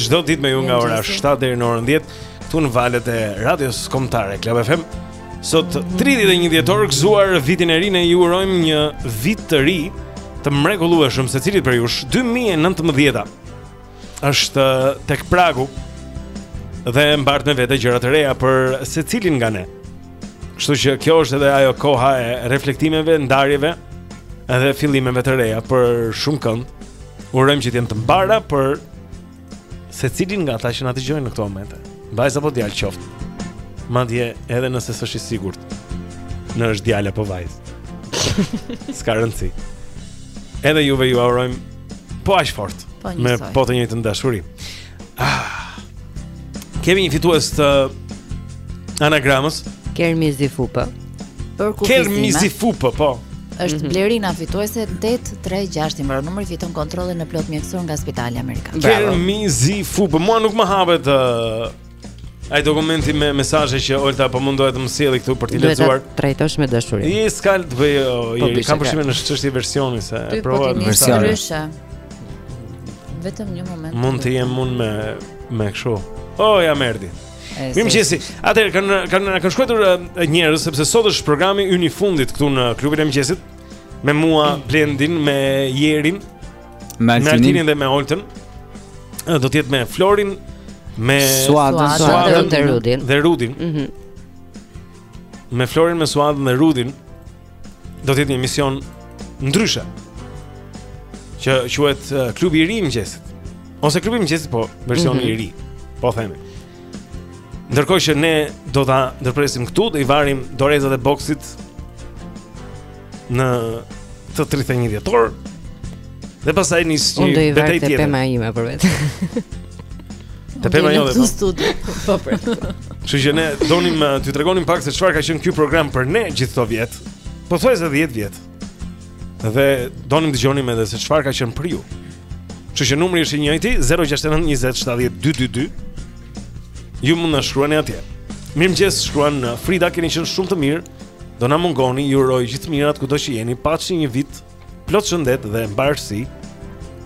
Çdo ditë me ju nga ora 7 deri në orën 10 këtu në valët e Radios Kombëtare Club FM. Sot 31 dhjetor gëzuar vitin e ri ne ju urojmë një vit të ri të mrekullueshëm secilit prej jush. 2019 është tek pragu dhe mbart me vete gjëra të reja për secilin nga ne. Kështu që kjo është edhe ajo koha e reflektimeve, ndarjeve edhe fillimeve të reja për shumëkënd. Urojmë që të jenë të mbara për secilin nga ata që na dëgjojnë në këto momente, vajzë apo djalë qoftë. Madje edhe nëse s'është i sigurt, në është djalë apo vajzë. S'ka rëndësi. Edhe juve jua urojmë po aq fort po me po të njëjtën dashuri. Ah. Kemi një fitues të anagramës. Kermizi fupa. Pa kufizime. Kermizi fupa, po. Është mm -hmm. Blerina fituese 836 i mbaron numri fiton kontrollin e plotë mjekësor nga Spitali Amerikan. Kermizi fupa, mua nuk më hapet uh, ai dokumenti me mesazhe që Olta po mundohet të më sjelli këtu për t'i lexuar. Duhet ta trajtosh me dashuri. S'ka të bëjë, po, e kam përshtypjen është çështje versioni se e po provoj versionin. Vetëm një moment. Mund të jem unë me me kështu. Oh, ja merdi. Mirëmëngjesi, atëherë kanë kan, kanë shkruajtur njerëz Sepse sot është programi ynë i fundit këtu në klubin e mëngjesit Me mua, mm. Blendin, me Jerin Me Altinin dhe me Oltën Do të jetë me Florin Me Suadën, Suadën dhe Rudin Dhe Rudin mm -hmm. Me Florin, me Suadën dhe Rudin do të jetë një emision ndryshe. Që quhet klubi i ri i mëngjesit. Ose klubi i mëngjesit po versioni mm -hmm. i ri. Po themi. Ndërkohë që ne do ta ndërpresim këtu, do i varim dorezat e boksit në të 31 dhjetor. Dhe pastaj nis një betejë tjetër. Unë do i var te pema ime për vete. Te pema jote po. Po për të. Që që ne donim uh, të tregonim pak se çfarë ka qenë ky program për ne gjithë këto vjet. Pothuajse 10 vjet. Dhe donim të dëgjonim edhe se çfarë ka qenë për ju. Që që numri është i njëjti, 069 20 70 222. Ju mund të na shkruani atje. Mirëmëngjes shkruan ë Frida, keni qenë shumë të mirë. Do na mungoni, ju uroj gjithë të mirat kudo që jeni, paçi një vit Plot shëndet dhe mbarësi.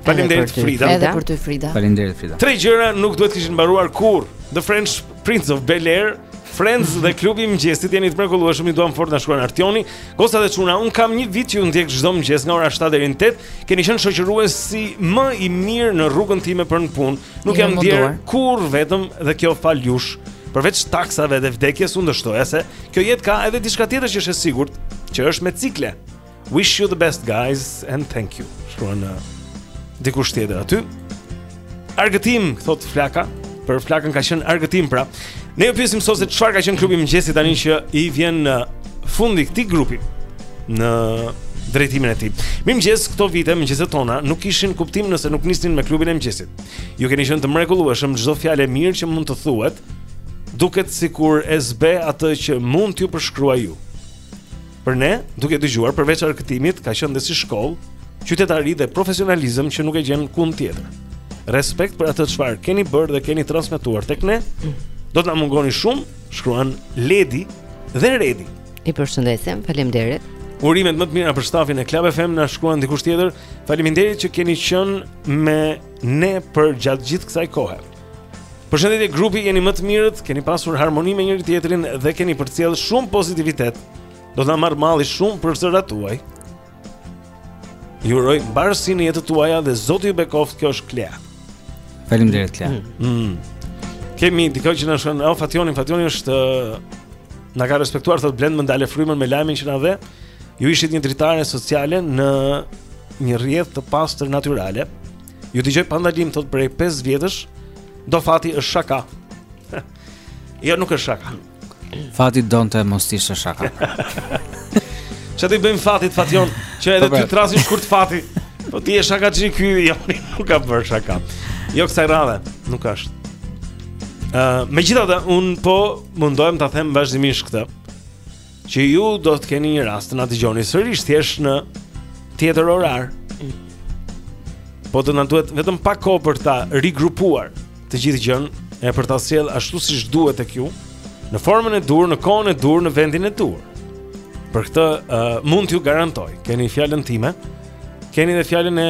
Faleminderit Frida. Edhe për ty Frida. Faleminderit Frida. Tre gjëra nuk duhet të kishin mbaruar kurrë. The Fresh Prince of Bel Air, Friends dhe klubi i mëngjesit jeni të mrekullueshëm, ju duam fort na shkruan Artioni. Goca dhe çuna, unë kam një vit që ju ndjek çdo mëngjes nga ora 7 deri në 8. Keni qenë shoqëruesi më i mirë në rrugën time për në punë. Nuk jam ndier kurrë vetëm dhe kjo falë jush. Përveç taksave dhe vdekjes unë do shtoja se kjo jetë ka edhe diçka tjetër që është e sigurt, që është me cikle. Wish you the best guys and thank you. Shkruan uh, dikush tjetër aty. Argëtim, thotë Flaka, për Flakën ka qenë argëtim pra. Ne ju pyesim sot se çfarë ka qenë klubi i mëngjesit tani që i vjen ë uh, fundi këtij grupi në drejtimin e tij. Mirëmëngjes, këto vite mëngjeset tona nuk kishin kuptim nëse nuk nisnin me klubin e mëngjesit. Ju keni qenë të mrekullueshëm çdo fjalë e mirë që mund të thuhet duket sikur zbeh atë që mund t'ju përshkruajë ju. Për ne, duke dëgjuar përveç argëtimit, ka qenë dhe si shkollë, qytetari dhe profesionalizëm që nuk e gjen kund tjetër. Respekt për atë çfarë keni bërë dhe keni transmetuar tek ne. Do të na mungoni shumë, shkruan Ledi dhe Redi. I përshëndesim, faleminderit. Urimet më të mira për stafin e Club FM na shkruan dikush tjetër. Faleminderit që keni qenë me ne përgjatë gjithë kësaj kohe. Përshëndetje grupi, jeni më të mirët, keni pasur harmoni me njëri-tjetrin dhe keni përcjellë shumë pozitivitet. Do të na marrë malli shumë për zërat tuaj. Ju uroj mbarësi në jetët tuaja dhe Zoti ju bekoftë, kjo është Klea. Faleminderit Klea. Mm. Mm. Kemi dikë që na shkruan, oh Fationi, Fationi është na ka respektuar thotë Blend më ndale frymën me lajmin që na dhe. Ju ishit një dritare sociale në një rrjedhë të pastër natyrale. Ju dëgjoj pa ndalim thot prej 5 vjetësh do fati është shaka. jo nuk është shaka. Fati donte mos ti është shaka. Çfarë do i bëjmë fatit fation që edhe po, ty trasin shkurt fati. Po ti je shaka që ky jo nuk ka bër shaka. Jo kësaj radhe, nuk është. Ë, uh, megjithatë un po mundohem ta them vazhdimisht këtë. Që ju do të keni një rast të na dëgjoni sërisht thjesht në tjetër orar. Po do na duhet vetëm pak kohë për ta rigrupuar të gjithë gjën e për ta sjell ashtu siç duhet tek ju në formën e dur, në kohën e dur, në vendin e dur. Për këtë uh, mund t'ju garantoj, keni fjalën time, keni dhe fjalën e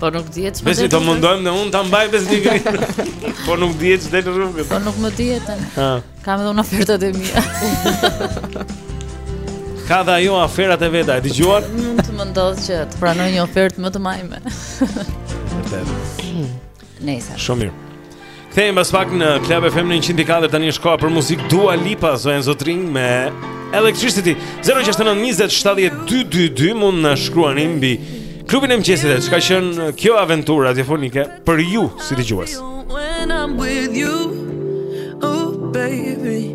Po nuk dihet çfarë. Besi do mundohem dhe unë ta mbaj besnikën. Po nuk dihet ç'del në rrugë. Po nuk më dihet tani. Ha. Kam edhe unë ofertat e mia. Ka dhe ajo aferat e veta, e dëgjuar? Mund të më ndodh që të pranoj një ofertë më të majme. Vërtet. Nejse. Shumë mirë. Kthehemi pas pak në Club FM në 104 tani është koha për muzikë Dua Lipa zonja zotërinj me Electricity 0692070222 mund na shkruani mbi klubin e mëngjesit çka qen kjo aventurë radiofonike për ju si dëgjues When I'm with you oh baby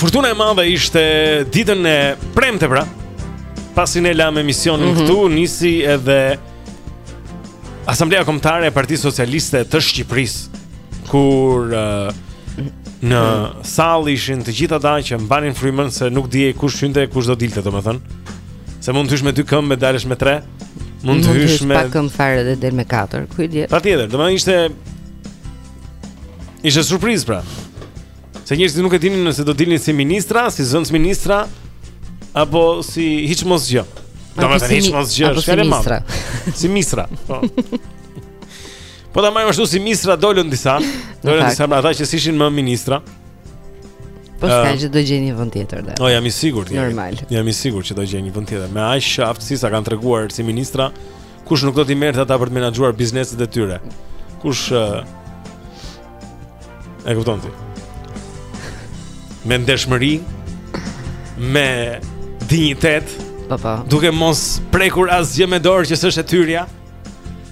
Furtuna e madhe ishte ditën e premte pra. Pasi ne lamë emisionin mm -hmm. këtu, nisi edhe Asamblea Kombëtare e Partisë Socialiste të Shqipërisë, kur uh, në mm. sallë ishin të gjithë ata që mbanin frymën se nuk dihej kush hynte e kush do dilte, domethënë. Se mund të hysh me dy këmbë, dalësh me tre, mund të hysh me pa këmbë fare dhe del me katër. Ku i dihet? Patjetër, domethënë ishte ishte surprizë pra. Se njerëzit nuk e dinin nëse do dilnin si ministra, si zëvendësministra apo si hiç mos gjë. Domethënë hiç mos gjë, është fjalë madhe. Si ministra. Po. Po ta marrim ashtu si ministra dolën disa, dolën disa pra ata që ishin më ministra. Po s'ka që do gjejnë një vend tjetër dhe. Po jam i sigurt. Normal. Jam i sigurt që do gjejnë një vend tjetër. Me aq aftësi sa kanë treguar si ministra, kush nuk do t'i merrte ata për të menaxhuar bizneset e tyre? Kush E kupton ti. Me ndershmëri, me dinjitet. Po po. Duke mos prekur asgjë me dorë që s'është e tyrja.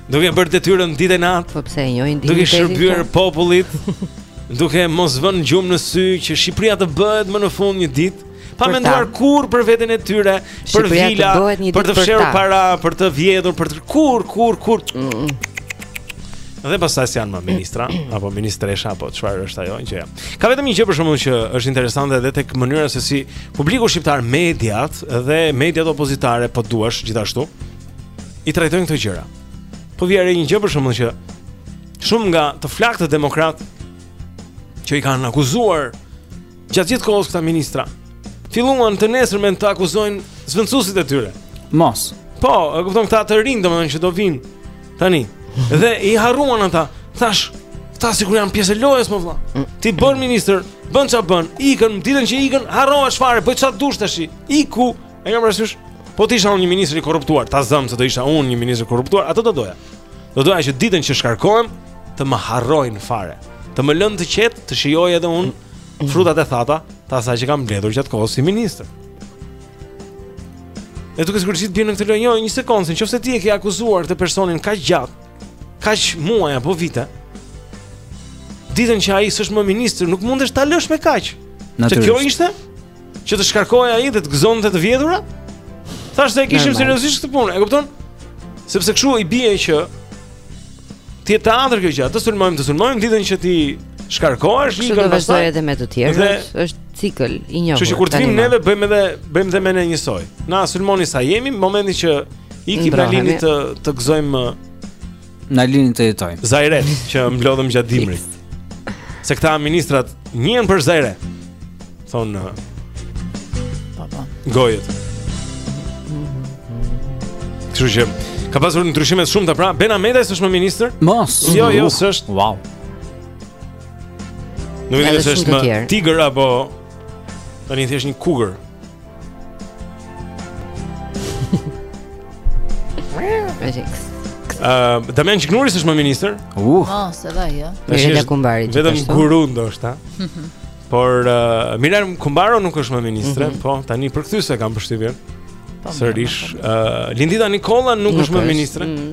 Duke bërë detyrën ditë e natë. Po pse e njohin dinjitetin? Duke shërbyer popullit. duke mos vënë gjumë në sy që Shqipëria të bëhet më në fund një ditë. Pa menduar kurrë për veten e tyre, për vila, për të fshehur para, për të vjedhur, për të kurrë kurrë kurrë. Mm -mm. Dhe pastaj janë më ministra apo ministresha apo çfarë është ajo që jam. Ka vetëm një gjë për shembull që është interesante edhe tek mënyra se si publiku shqiptar, mediat dhe mediat opozitare po duash gjithashtu i trajtojnë këto gjëra. Po vija re një gjë për shembull që shumë nga të flaktët demokratë që i kanë akuzuar Gjatë gjithë kohës këta ministra filluan të nesërmen të akuzojnë zëvendësuesit e tyre. Mos. Po, e kupton këta të rinjtë, domethënë që do vijnë tani. Dhe i harruan ata. Thashë, këta sikur janë pjesë e lojës, po vëlla. Mm. Ti bëhesh ministër, bën ça bën, ikën, ditën që ikën, harrova çfarë, bëj ça dush tash. Iku, e kam parasysh. Po të isha unë një ministër i korruptuar, ta zëmë se do isha unë një ministër i korruptuar, atë do doja. Do doja që ditën që shkarkohem të më harrojnë fare, të më lënë të qetë, të shijoj edhe unë. Mm. Frutat e thata, të asaj që kam mbledhur gjatë kohës si ministër. E duket sikur të gjithë bien në këtë lojë, jo, një sekondë, në qoftë se ti e ke akuzuar atë personin kaq gjatë, kaq muaj apo vite, ditën që ai s'është më ministër, nuk mundesh ta lësh me kaq. Se kjo ishte? që të shkarkohej ai dhe të gëzonte të vjedhurat? Thashë se e kishim seriozisht këtë punë, e kupton? Sepse kshu i bie që të jetë teatër kjo gjë, të sulmojmë, të sulmojmë ditën që ti shkarkohesh, i kanë pasur edhe me të tjerë, është cikël i njohur. Kështu që kur të vijmë neve bëni edhe bëni dhe me ne njësoj. Na sulmoni sa jemi, momentin që ikim na lini të të gëzojmë Na lini të jetojmë. Zahiret që mblodhëm gjatë dimrit. Se këta ministrat njihen për zahire. Thonë uh, Po po. gojët. Kështu që ka pasur ndryshime shumë të pra. Ben Ahmetaj s'është më ministër? Mos. Jo, jo, s'është. Wow. Nuk e di Edhe nëse shumë është të më tjerë. tigër apo tani thjesht një kugër. Ëm, uh, Damian Gjiknuri s'është më ministër? Uh. Mos, edhe ajo. Është dhe Kumbaro. Vetëm guru ndoshta. Por uh, Mirela Kumbaro nuk është më ministre, mm -hmm. po tani përkthyese kam përshtypjen. Po, Sërish, uh, Lindita Nikolla nuk, nuk është më ministre. Mm.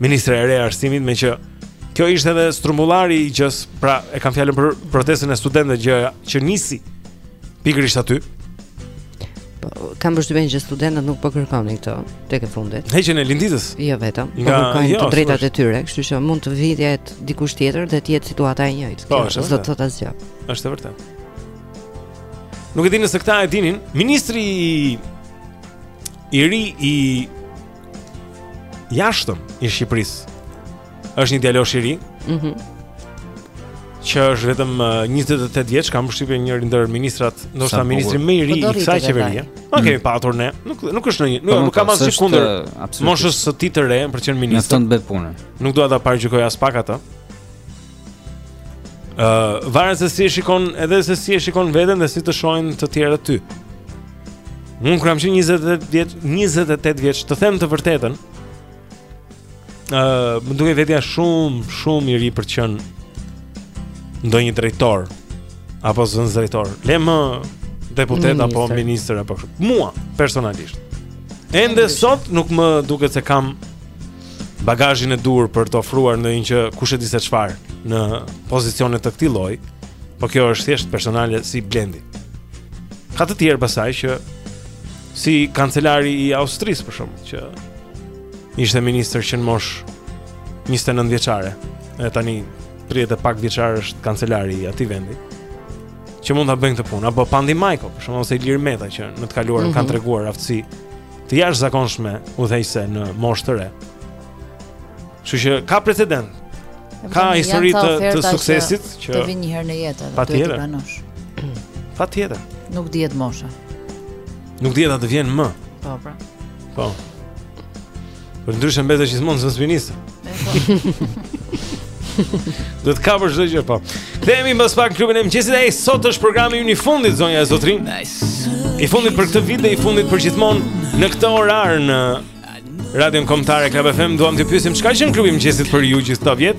ministrja e re e arsimit, meqë kjo ishte edhe strumbullari i gjësë, pra e kam fjalën për protestën e studentëve që që nisi pikërisht aty. Po, kam përshtypjen që studentët nuk po kërkonin këto tek e fundit. Heqjen e Linditës. Jo vetëm, po kërkojnë jo, të drejtat e tyre, kështu që mund të vijë dikush tjetër dhe të jetë situata e njëjtë. Po, s'do të thotë asgjë. Është e vërtetë. Nuk e di nëse këta e dinin, ministri i i ri i jashtëm i Shqipërisë. Është një djalosh i ri. Mhm. Mm që është vetëm 28 uh, vjeç, kam përshtypjen njëri ndër ministrat, ndoshta ministri më i ri po i kësaj qeverie. kemi mm. patur ne, nuk nuk është ndonjë, nuk, po, nuk kam asgjë kundër uh, moshës së tij të re për të qenë ministër. Mjafton të bëjë punën. Nuk dua ta paragjykoj aspak atë. Ë, uh, varet se si e shikon, edhe se si e shikon veten dhe si të shohin të tjerët ty. Unë kur kam qenë 28 vjeç, 28 vjeç, të them të vërtetën, ë, uh, më dukej vetja shumë, shumë i ri për të qenë ndonjë drejtor apo zëvendësdrejtor. Lëre më deputet ministër. apo ministër apo kështu. Mua personalisht. Ende sot nuk më duket se kam bagazhin e duhur për të ofruar ndonjë gjë kushedi se çfarë në pozicione të këtij lloji, po kjo është thjesht personale si Blendi. Ka të tjerë pastaj që si kancelari i Austrisë për shembull që ishte ministër që në moshën 29 vjeçare, e tani 30 e pak vjeçar është kancelari i atij vendi. Që mund ta bëjnë këtë punë, apo Pandi Majko, për shembull ose Ilir Meta që në të kaluarën mm -hmm. kanë treguar aftësi të jashtëzakonshme udhëheqëse në moshë të re. Kështu që ka precedent. Ka histori të, të suksesit që, që të vijnë një herë në jetë edhe duhet të pranosh. Patjetër. Nuk dihet mosha. Nuk dihet a të vjen më. Po, pra. Po. Përndryshe mbetesh gjithmonë zëvendësministër Do të kapësh çdo gjë, po Kthehemi pas pak në klubin e mëngjesit E sot është programi ynë i fundit, zonja e zotërinj, nice. I fundit për këtë vit dhe i fundit përgjithmonë Në këtë orar në Radion Kombëtare Club FM Duam të pyesim ç'ka qenë klubi i mëngjesit për ju gjithë këto vjet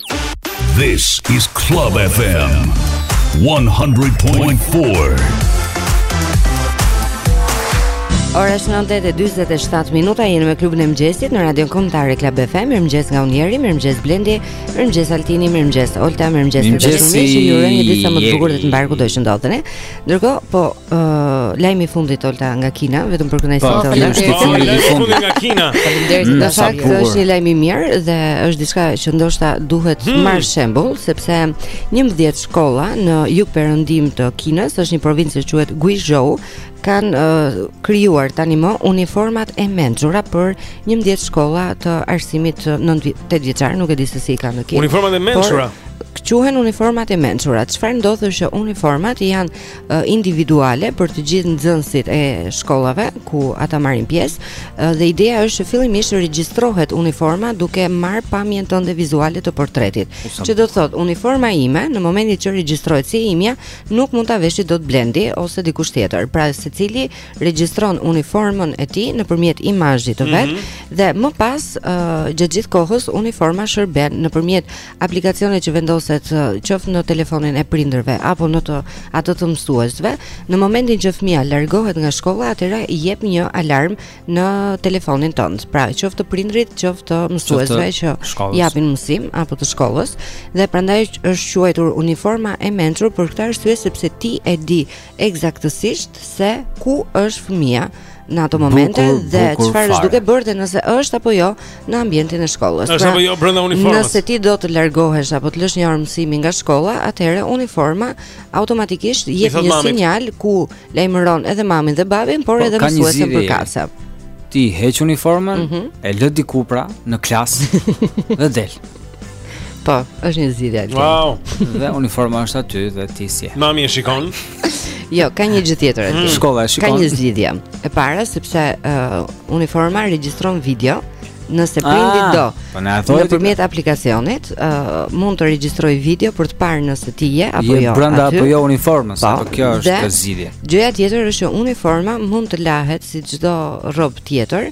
This is Club FM 100.4. Ora është 9:47 minuta, jeni me klubin e mëngjesit në Radion Kombëtare Club FM. Mirëmëngjes nga Unieri, mirëmëngjes Blendi, mirëmëngjes Altini, mirëmëngjes Olta, mirëmëngjes të dashur miq, ju uroj një ditë sa më të bukur dhe të mbarë kudo që ndodheni. Ndërkohë, po, ë uh, lajmi i fundit Olta nga Kina, vetëm për kënaqësinë po, tonë. Po, po, lajmi i fundit nga Kina. Faleminderit. Në fakt është një lajm i mirë dhe është diçka që ndoshta duhet hmm. marrë shembull, sepse 11 shkolla në jugperëndim të Kinës, është një provincë që quhet Guizhou, kanë uh, krijuar tanimë uniformat e mençura për 11 shkolla të arsimit 9 vjeçar, nuk e di se si i kanë në Kinë. Uniformat e mençura. quhen uniformat e mençura. Çfarë ndodh është që uniformat janë uh, individuale për të gjithë nxënësit e shkollave ku ata marrin pjesë uh, dhe ideja është që fillimisht regjistrohet uniforma duke marrë pamjen tënde vizuale të portretit. Që do të thotë uniforma ime në momentin që regjistrohet si imja nuk mund ta veshë dot Blendi ose dikush tjetër. Pra secili regjistron uniformën e tij nëpërmjet imazhit të vet mm -hmm. dhe më pas uh, gjatë gjithë kohës uniforma shërben nëpërmjet aplikacionit që vendoset qoftë në telefonin e prindërve apo në atë të mësuesve, në momentin që fëmija largohet nga shkolla, atëherë jep një alarm në telefonin tënd. Pra, qoftë të prindërit, qoftë të mësuesve që shkollës. japin mësim apo të shkollës, dhe prandaj është quajtur uniforma e mençur për këtë arsye sepse ti e di ekzaktësisht se ku është fëmija në ato momente bukur, dhe çfarë është duke bërë dhe nëse është apo jo në ambientin e shkollës. Është pra, apo jo brenda uniformës. Nëse ti do të largohesh apo të lësh një orë mësimi nga shkolla, atëherë uniforma automatikisht jep një mamit. sinjal ku lajmëron edhe mamin dhe babin, por po, edhe mësuesin përkatës. Ti heq uniformën, mm -hmm. e lë diku pra në klasë dhe del. Po, është një zgjidhje aty. Wow. dhe uniforma është aty dhe ti si. Mami e shikon. jo, ka një gjë tjetër aty. Mm. Shkolla e shikon. Ka një zgjidhje. E para sepse uh, uniforma regjistron video nëse ah, prindi ah, do. Po do të thotë nëpërmjet të... aplikacionit, uh, mund të regjistrojë video për të parë nëse ti je apo je jo. Je brenda apo jo uniformës, po, apo kjo është zgjidhje. Gjëja tjetër është që uniforma mund të lahet si çdo rrobë tjetër.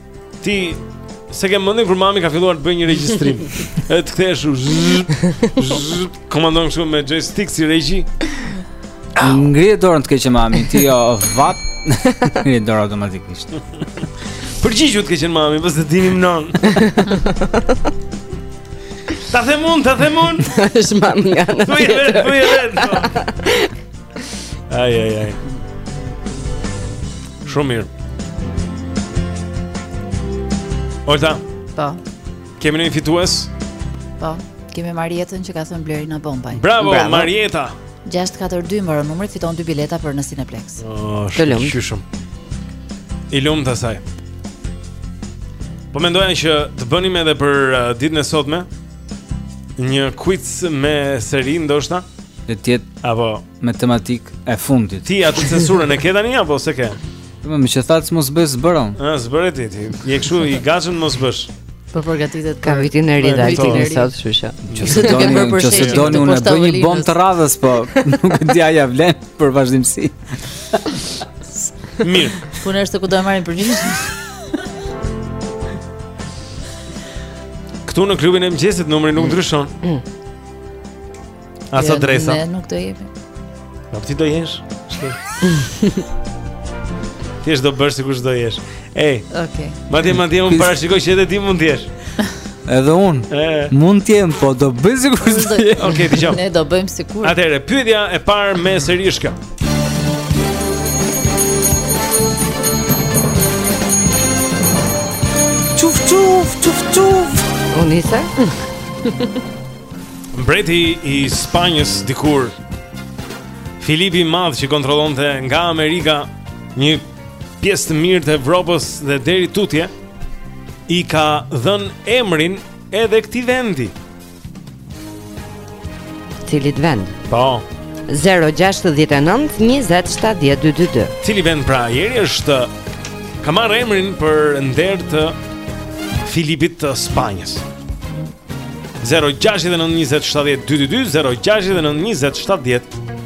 Ti s'e ke mendjen kur mami ka filluar të bëjë një regjistrim E të kthen kështu Komandon kështu me joystick si regji Ngrije dorën të keqen mami Ti jo vap Ngrihet dora automatikisht Përgjigju të keqen mami Pës të dinim non Ta themun, ta themun Shë mami nga në tjere Thuaje vetë, thuaje vetë Ai ai ai. Shumë mirë. Ojta. Po. Kemi një fitues? Po. Kemi Marietën që ka thënë Blerina Bombaj. Bravo, Bravo. Marieta. 642 mbaron numri, fiton dy bileta për në Cineplex. Oh, të lumtë. Shumë. I lumtë asaj. Po mendoja që të bënim edhe për uh, ditën e sotme. Një quiz me seri ndoshta? Le të jetë apo me tematikë e fundit. Ti atë censurën e ke tani apo s'e ke? Po meqë thatë mos bëj, s'bëra. Ë, s'bëre ti ti. Je kështu i gatshëm mos bësh. Po përgatitet ka vitin e ri datën sot, kështu që. Nëse do të bëj për shkak të unë bëj një bombë të radhës, po nuk e di a ia vlen për vazhdimësi. Mirë. Puna është ku do të marrim përgjigje. Këtu në klubin e mëngjesit numri nuk ndryshon. As adresa. Ne nuk do jemi. Po ti do jesh? Ti s'do bësh sikur s'do jesh. Ej. Okej. Madje madje un parashikoj që edhe ti mund të jesh. Edhe un. Mund të jem, po do bëj sikur s'do jesh. Okej, dëgjoj. Ne do bëjmë sikur. Atëherë, pyetja e parë me Seri është kjo. Çuf çuf çuf çuf. U nisa. Mbreti i Spanjës dikur Filipi i Madh që kontrollonte nga Amerika një pjesë të mirë të Evropës dhe deri tutje i ka dhënë emrin edhe këtij vendi. Cili vend? Po. 0-6-9-20-70-222 Cili vend pra Jeri është Ka marrë emrin për nder të Filipit të Spanjës 0-6-9-20-70-222 0-6-9-20-70-222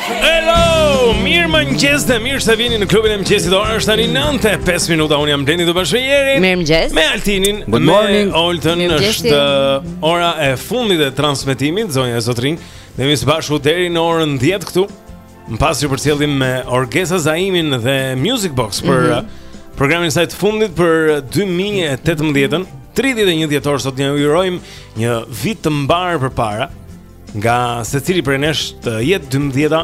Hello! Mirëmëngjes dhe mirë se vini në klubin e mëngjesit Ora është tani nëntë e 5 minuta, unë jam Blendi, së bashku me Jerin Mirë mëngjes Me Altinin, Good morning. me Oltën është uh, ora e fundit e transmetimit, zonja e zotërinj Jemi së bashku deri në orën 10 këtu Më pas ju përcjellim me Orgesa Zaimin dhe Music Box Për mm -hmm. programin e saj të fundit për 2018-ën 31 dhjetor sot ju urojmë një vit të mbarë përpara nga secili prej nesh të jetë 12-a,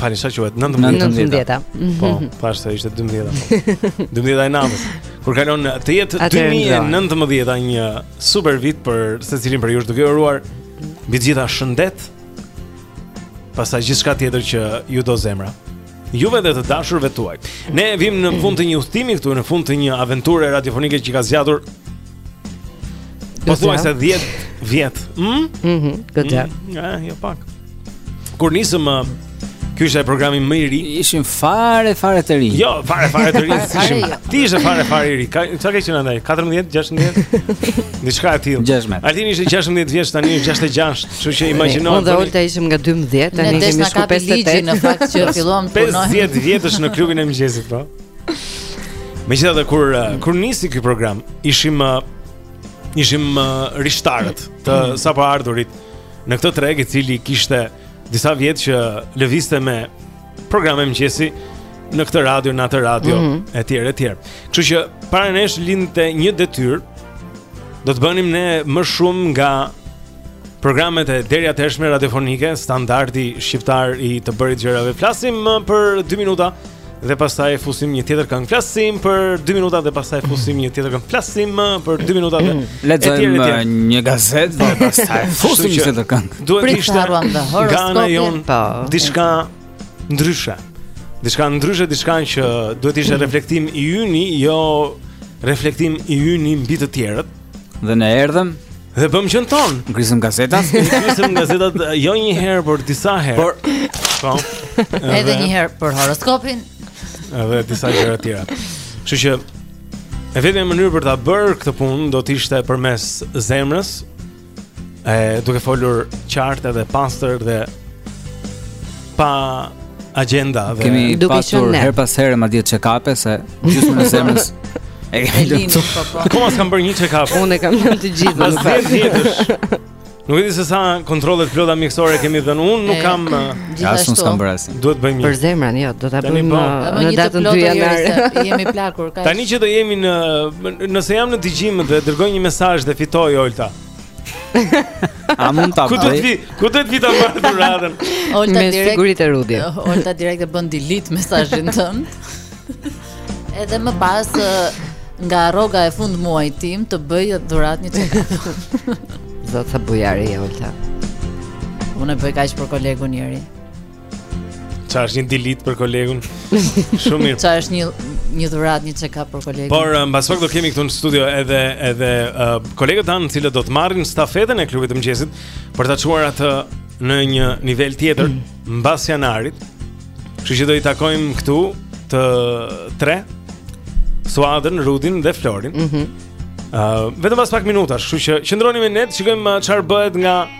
falni sa quhet 19-a. 19-a. Po, pse ishte 12-a. 12-a e natës. Kur kalon të jetë 2019-a një super vit për secilin prej jush duke uruar mbi të gjitha shëndet. Pastaj gjithçka tjetër që ju do zemra. juve dhe të dashurve tuaj. Ne vim në fund të një udhëtimi këtu, në fund të një aventure radiofonike që ka zgjatur pothuajse 10 vjet. Ëh? Mm? Mhm, mm gjatë. Mm, ja, jo pak. Kur nisëm uh, Ky ishte programi më i ri. Ishim fare fare të rinj. Jo, fare fare të rinj. Ishim. Ti ishe fare fare i ri. Sa ke qenë ndaj? 14, 16? Diçka e tillë. 16. Altini ishte 16 vjeç, tani është 66, kështu që imagjino. Unë dhe Olta ishim nga 12, tani kemi shku 58. Në fakt që filluam të punojmë. 50 vjetësh në klubin e mëngjesit, po. Megjithatë kur uh, kur nisi ky program, ishim uh, ishim uh, rishtarët të mm. sapoardhurit në këtë treg i cili kishte disa vjet që lëvizte me programe mëngjesi në këtë radio, në atë radio mm -hmm. etj etj. Kështu që para nesh lindte një detyrë do të bënim ne më shumë nga programet e deriatëhershme radiofonike, standardi shqiptar i të bërit gjërave. Flasim uh, për 2 minuta dhe pastaj fusim një tjetër këngë. Flasim për 2 minuta dhe pastaj fusim një tjetër këngë. Flasim uh, për 2 minuta dhe lexojmë uh, një gazetë dhe pastaj fusim një tjetër këngë. Duhet të ishte Nga ana jonë po. diçka ndryshe. Diçka ndryshe, diçka që duhet të ishte mhm. reflektim i yni, jo reflektim i yni mbi të tjerët. Dhe ne erdhëm dhe bëmë qejfin tonë. Grisëm gazetat. Grisëm gazetat jo një herë, por disa herë. Por po. Edhe një herë për horoskopin. Edhe disa gjëra të tjera. Kështu që e vetmja mënyrë për ta bërë këtë punë do të ishte përmes zemrës, e duke folur qartë dhe pastër dhe pa axhenda dhe kemi pasur herë pas here madje check-up-e se gjithmonë në zemrës e kemi lënë. Po, po. Unë s'kam bërë një check-up? Unë e kam lënë të gjithë. Pas 10 vjetësh. Nuk e di se sa kontrolle të plota mjekësore kemi dhënë. Unë nuk kam gjithashtu. Nuk kam bërë as. Duhet të bëjmë. Për zemrën, jo, do ta bëjmë po. uh, në datën 2 janar. Jemi plakur kaq. Tani që do jemi në nëse jam në dëgjim dhe dërgoj një mesazh dhe fitoj Olta. A mund ta bëj? Ku do të vij? Ku do të vij ta marr dhuratën? Olta direkt. Me siguri te Rudi. Olta direkt e bën delete mesazhin tënd. Edhe më pas nga rroga e fundmuajit tim të bëj dhuratë një check-up. Zot sa bujare Olta. Unë e bëj kaq për kolegun njeri. Ça është një delete për kolegun? Shumë mirë. Ça është një një dhuratë, një check-up për kolegun. Por um, mbas pak do kemi këtu në studio edhe edhe uh, kolegët tanë, të cilët do të marrin stafetën e klubit të mëngjesit për ta çuar atë në një nivel tjetër mm. mbas mm. janarit. Kështu që do i takojmë këtu të tre Suadën, Rudin dhe Florin. Mhm. Mm uh, vetëm pas pak minutash, kështu që qëndroni me ne, shikojmë uh, çfarë bëhet nga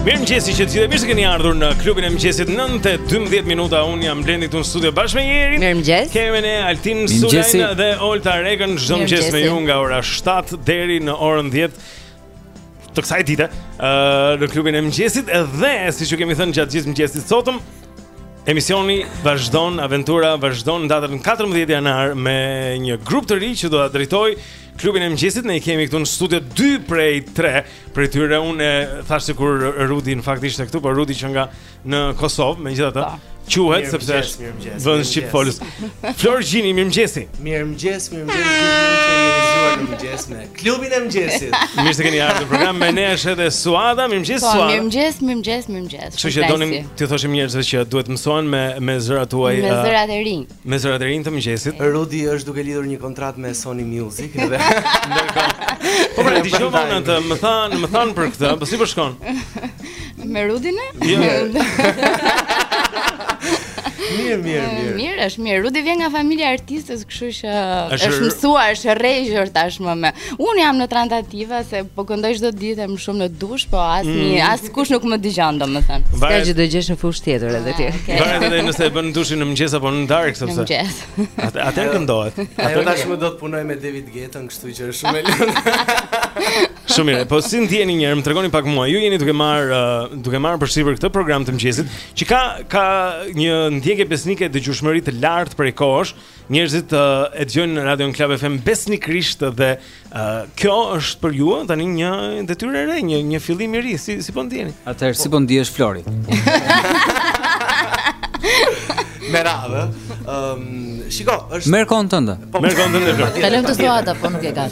Mirëmëngjesi të gjithë e mirë se keni ardhur në klubin e mëngjesit 9-12 minuta Unë jam Blendi këtu në studio bashkë me Jerin Mirëmëngjes Kemi ne Altin Sulajn dhe Olta Rekën Çdo mëngjes me ju nga ora 7 deri në orën 10 Të kësaj dite uh, Në klubin e mëngjesit Dhe siç ju kemi thënë gjatë gjithë mëngjesit të sotëm Emisioni vazhdon, aventura vazhdon Në datën 14 janar Me një grup të ri që do ta drejtojë Klubin e mëngjesit ne i kemi këtu në studio 2 prej 3 prej tyre unë thashë se kur Rudi në fakt ishte këtu, por Rudi shkon në Kosovë, megjithatë, po. quhet sepse është vend shqipfolës. Flor Gjini, mirëmëngjesi. Mirëmëngjes, mirëmëngjes gjithë që jeni zgjuar në mëngjes me klubin e mëngjesit. Mirë se keni ardhur në program me ne është edhe Suada, mirëmëngjes po, Suada. Mirëmëngjes, mirëmëngjes, mirëmëngjes. Kështu që donim të thoshim njerëzve që duhet të mësohen me me zërat tuaj. Me zërat e rinj. Me zërat e rinj të mëngjesit. Rudi është duke lidhur një kontratë me Sony Music dhe Po pra dëgjova unë dhe më thanë, më thanë për këtë, po si po shkon? Me Rudin? Jo. Mirë, mirë, mirë. Mirë, është mirë. Rudi vjen nga familje artistësh, kështu që është mësuar, është regjur tashmë me. Unë jam në tentativa se po këndoj çdo ditë më shumë në dush, po asnjë mm. as Kush nuk më dëgjon domethënë. S'ka gjë do gjesh në fushë tjetër edhe ti. Ah, Varet edhe nëse e bën dushin në mëngjes apo në darkë sepse. Në mëngjes. Atë atë këndohet. Atë tashmë do të punoj me David Guetta, kështu që është shumë e lehtë. Shumë mirë. Po si ndiheni një herë, më tregoni pak mua. Ju jeni duke marrë uh, duke marrë përsipër këtë program të mëngjesit, që ka ka një ndjekje besnike dëgjueshmëri të lartë prej kohësh. Njerëzit uh, e dëgjojnë Radio Club FM besnikërisht dhe kjo është për ju tani një detyrë e re, një një fillim i ri, si si po ndiheni? Atëherë si po ndihesh Flori? Me radhë. Ëm, um, shiko, është Merr kohën tënde. Po, Merr kohën tënde. Kalon të zgjuat apo nuk e ka.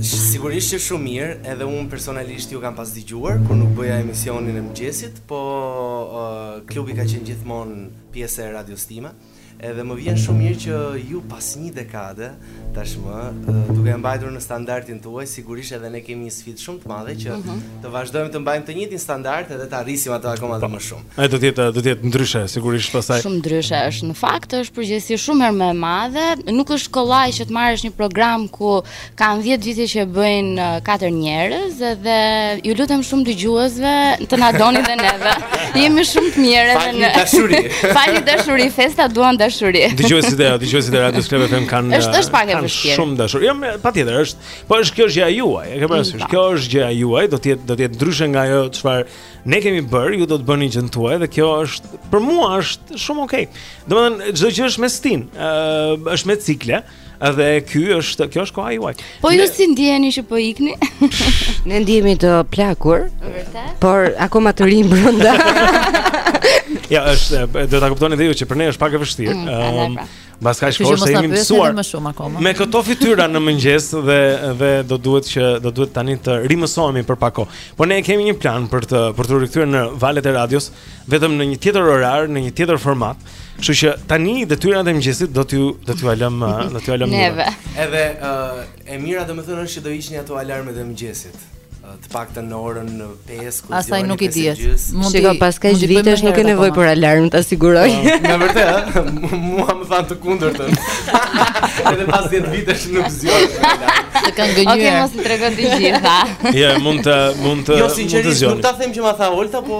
Sigurisht që shumë mirë, edhe unë personalisht ju kam pas dëgjuar kur nuk bëja emisionin e mëngjesit, po uh, klubi ka qenë gjithmonë pjesë e radios time. Edhe më vjen shumë mirë që ju pas një dekade tashmë duke e mbajtur në standardin tuaj, sigurisht edhe ne kemi një sfidë shumë të madhe që mhm. të vazhdojmë të mbajmë të njëjtin standard edhe ta rrisim atë akoma dhe po. më shumë. Ai do të jetë do të jetë ndryshe sigurisht pastaj. Shumë ndryshe është. Në fakt është përgjegjësi shumë herë më e madhe. Nuk është kollaj që të marrësh një program ku Kanë dhjetë vite që e bëjnë katër njerëz dhe ju lutem shumë dëgjuesve të na doni dhe neve. Jemi shumë të mirë edhe ne dashuri. Falni dashuri, festa duan dashuri. Dëgjuesit e dëgjuesit e radios Club FM kanë Është është pak e vështirë. Shumë dashur. Jo, patjetër, është. Po është kjo është gjëja juaj. E ke parasysh? Kjo është gjëja juaj, do të jetë do të jetë ndryshe nga ajo çfarë ne kemi bërë, ju do të bëni gjënë tuaj dhe kjo është për mua është shumë okay. Domethënë çdo gjë është me stinë, ë është me cikle. Edhe ky është, kjo është koha juaj. Po ju si ndiheni që po ikni? ne ndihemi të plakur. Vërtet? Por akoma të rinj brenda. ja, është, do ta kuptoni dhe ju që për ne është pak e vështirë. Mm, Ëm, um, mbas kaq kohë se jemi mësuar më shumë akoma. Me këto fytyra në mëngjes dhe dhe do duhet që do duhet tani të rimësohemi për pak kohë. Por ne kemi një plan për të për t'u rikthyer në valët e radios vetëm në një tjetër orar, në një tjetër format. Kështu që tani detyrat e mëngjesit do t'ju do t'jua lëm do t'jua lëm neve. Edhe uh, e mira domethënë është që do hiqni ato alarmet e mëngjesit. Uh, të paktën në orën 5 kur Asaj nuk i dihet. Shiko, pas kaq vitesh nuk ke nevojë për alarm, ta siguroj. Po, me vërtet, ë? Mua më thanë të kundërtën. Edhe pas 10 vitesh nuk zgjohesh. Të kanë gënjyer. Okej, mos i trego të gjitha. Jo, mund të mund të jo, mund të zgjoni. Jo, sinqerisht nuk ta them që ma tha Olta, po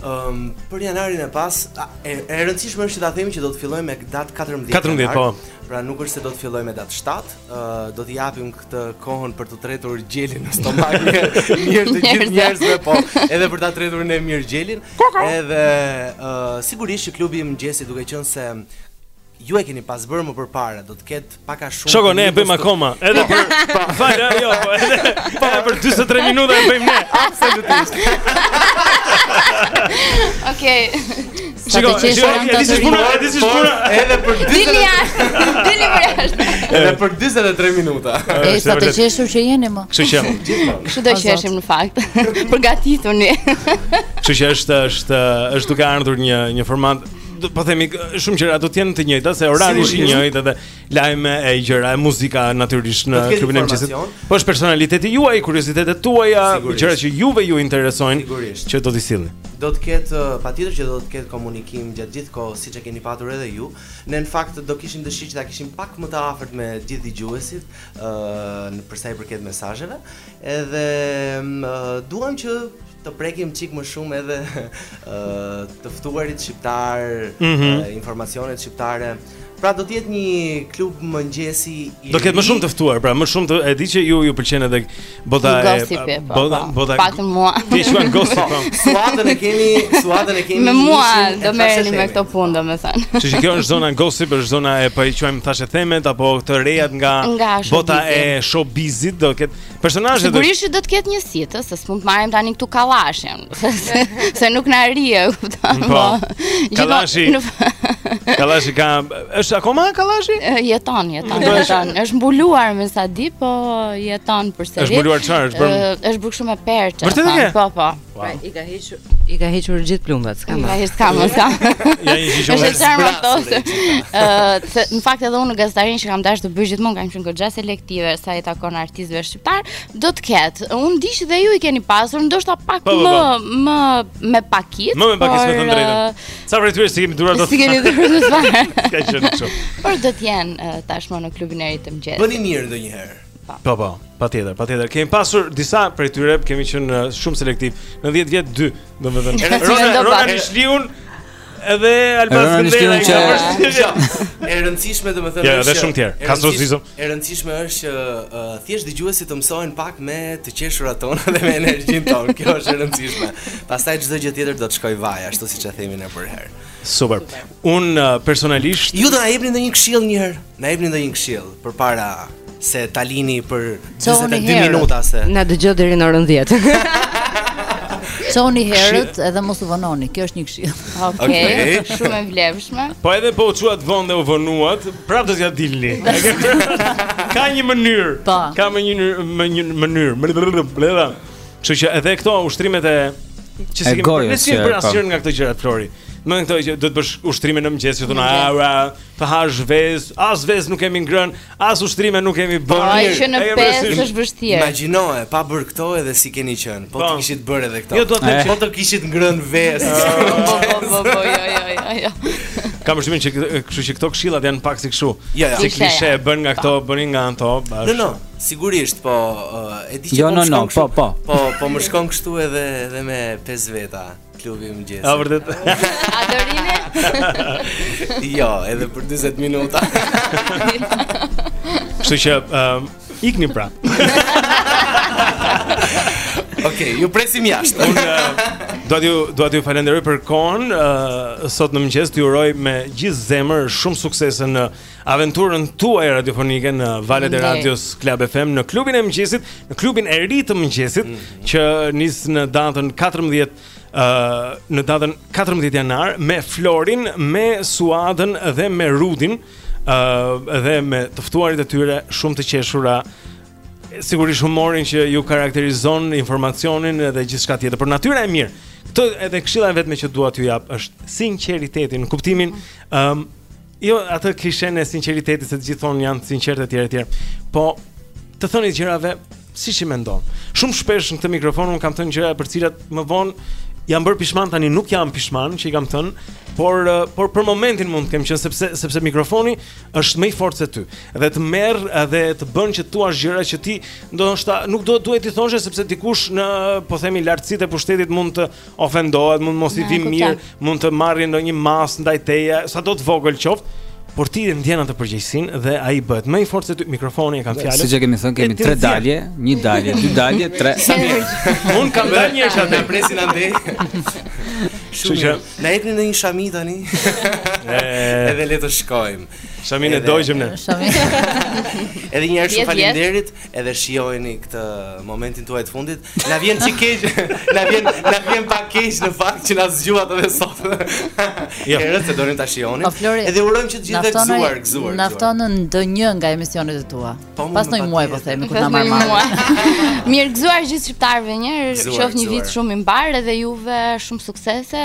Ëm um, për janarin e pas, a, e, e rëndësishme është që ta themi që do të fillojmë me datë 14. 14 janar, po. Pra nuk është se do të fillojmë me datë 7, uh, do t'i japim këtë kohën për të tretur gjelin në stomak. Mirë të gjithë njerëzve, po, edhe për ta tretur ne mirë gjelin. Edhe uh, sigurisht që klubi i mëngjesit duke qenë se Ju e keni pas bërë më përpara, do të ketë pak a shumë. Shiko, ne e bëjmë akoma, edhe për fal, jo, po edhe po për 43 minuta e bëjmë ne. Absolutisht. Okej. Shiko, shiko, e di si është puna, e di si është puna Edhe për 20 Dini jashtë, dini për jashtë Edhe për 23 minuta E, sa të qeshur që jeni më Kështu që Kështu do qeshim në fakt Përgatituni Kështu që është, është, është duke ardhur një, një format po themi shumë gjëra do të jenë të njëjta se orari është i njëjtë edhe lajme e gjëra e muzika natyrisht në klubin e mëngjesit. Po është personaliteti juaj, kuriozitetet tuaja, gjërat që juve ju interesojnë që do t'i sillni. Do të ketë uh, patjetër që do të ketë komunikim gjatë gjithë kohës siç e keni patur edhe ju. Ne në fakt do kishim dëshirë që ta kishim pak më të afërt me gjithë dëgjuesit, ë uh, për sa i përket mesazheve, edhe um, uh, duam që të prekim çik më shumë edhe të ftuarit shqiptarë, mm -hmm. informacionet shqiptare. Pra do të jetë një klub mëngjesi i Do ketë më shumë të ftuar, pra më shumë të e di që ju ju pëlqen edhe bota e gossipit, po, bota po. bota. Pak mua. Ti shkon gossip. Po. Suadën e kemi, Suadën e kemi. Me mua do merreni me këto punë, domethënë. Që që kjo është zona gossip, është zona e po i quajmë thashethemet apo të rejat nga, nga bota e showbizit, do ketë Personazhet Sigurisht që do të ketë një sitë, se s'mund të marrim tani këtu Kallashin, se, se, se nuk na rri, kupton? Po. Kallashi. Kallashi ka është akoma Kallashi? Jeton, jeton, po, jeton. Është mbuluar me sa di, po jeton përsëri. Është mbuluar çfarë? Është bërë është bërë shumë e perçë. Vërtet e ke? Po, po. Pra i ka hequr i ka hequr gjithë plumbat, s'ka më. Ka hequr s'ka më. Ja i ka hequr. Është çfarë më thotë. Ëh, në fakt edhe unë në gazetarinë që kam dashur të bëj gjithmonë kam qenë goxha selektive sa i takon artistëve shqiptarë, do të ketë. Unë e di që dhe ju i keni pasur, ndoshta pak po, po, më po. më me pakicë. Më me pakicë them të drejtën. Sa për ty s'i kemi duruar dot. S'i keni duruar dot. Ka qenë kështu. Por do të jenë tashmë në klubin e ri të mëngjesit. Bëni mirë ndonjëherë. Pa. Po po, patjetër, patjetër. Kemi pasur disa prej tyre, kemi qenë uh, shumë selektiv. Në 10 vjet 2, domethënë. Edhe ti mendo Ronën pak. Ishliun edhe Alban Ronën Skënderaj. Ishliun i ka që- përshtypjen. E rëndësishme domethënë Ja, dhe shumë tjerë. e Kastro rëndësish- Zizo. E rëndësishme është që uh, thjesht dëgjuesit të mësohen pak me të qeshurat tona dhe me energjinë tonë. Kjo është e rëndësishme. Pastaj çdo gjë tjetër do të shkojë vaj, ashtu siç e themi ne përherë. Super. Un uh, personalisht Ju do na jepni ndonjë këshill një herë. Na jepni ndonjë këshill përpara se ta lini për 42 minuta se. Na dëgjoj deri në orën 10. Çohuni herët edhe mos u vononi. Kjo është një këshill. Okej, okay, okay. shumë e vlefshme. Po edhe po u çuat vonë dhe u vonuat, prapë do t'ja dilni. Ka një mënyrë. Po. Ka më një më një mënyrë. Kështu që edhe këto ushtrimet e që s'e kemi për mëngjesin për asnjërin nga këto gjëra Flori. Më në këto që duhet të bësh ushtrime në mëngjes që do na ha të hash vez, as vez nuk kemi ngrën, as ushtrime nuk kemi bërë. Po ai që në pesë është vështirë. Imagjinoje pa bër këto edhe si keni qenë, po, po të kishit bër edhe këto. Jo do të them që po të kishit ngrën vez. Po po po po jo jo jo jo. Kam përshtypjen që kështu që këto këshillat janë pak si kështu. Jo, jo. Si klishe e bën nga këto, bën nga ato, bash. Jo, jo. Sigurisht, po e di që jo, po më shkon. Jo, jo, po, po. Po, po më shkon kështu edhe edhe me pesë veta. Klubi i mëngjesit. A vërtet? A do rini? Jo, edhe për 40 minuta. Kështu që um, ikni pra. Okej, okay, ju presim jashtë. Unë uh, dua t'ju dua t'ju falenderoj për kohën uh, sot në mëngjes, t'ju uroj me gjithë zemër shumë suksese në aventurën tuaj radiofonike në valët e radios Club FM në klubin e mëngjesit, në klubin e ri të mëngjesit mm -hmm. që nis në datën 14 uh, në datën 14 janar me Florin, me Suadën dhe me Rudin, ë uh, dhe me të ftuarit e tyre shumë të qeshura sigurisht humorin që ju karakterizon informacionin dhe gjithçka tjetër por natyra e mirë. Këtë edhe këshilla e vetme që dua t'ju jap është sinqeriteti në kuptimin ë mm. um, Jo, atë klishen e sinqeritetit se të gjithë thonë jam i sinqertë etj etj. Po t'i thuash gjërat siç i mendon. Shumë shpesh në këtë mikrofon un kam thënë gjëra për të cilat më vonë jam bërë pishman tani nuk jam pishman që i kam thënë, por eh, por për momentin mund të kem qenë sepse sepse mikrofoni është më i fortë se ty dhe të merr dhe të bën që të thuash gjëra që ti ndoshta nuk do duhet t'i thoshe sepse dikush në po themi lartësitë e pushtetit mund të ofendohet, mund të mos i vijë mirë, mund të marrë ndonjë masë ndaj teje, sado të vogël qoftë, por ti e ndjen atë përgjegjësinë dhe ai bëhet më i fortë se ty. Mikrofoni e kam fjalën. Siç e kemi thënë, kemi tre dalje, një dalje, dy dalje, tre. Unë kam dalë një, shtatë na presin andej. Kështu që na jepni në një shami tani. Edhe le të shkojmë. Shaminë e dojmë ne. Edhe një herë shumë faleminderit. edhe shijojeni këtë momentin tuaj të fundit. Na vjen çik keq, na vjen na vjen pak keq në fakt që na zgjuat edhe sot. Jo. Herët se donim ta shijonim. Po, edhe urojmë që të gjithë të gëzuar, gëzuar. Na fton në ndonjë nga emisionet e tua. Po, Pas një muaj po themi kur na marr mua. Mirë gëzuar gjithë shqiptarëve, një herë, qoftë një vit shumë i mbarë edhe juve shumë suksese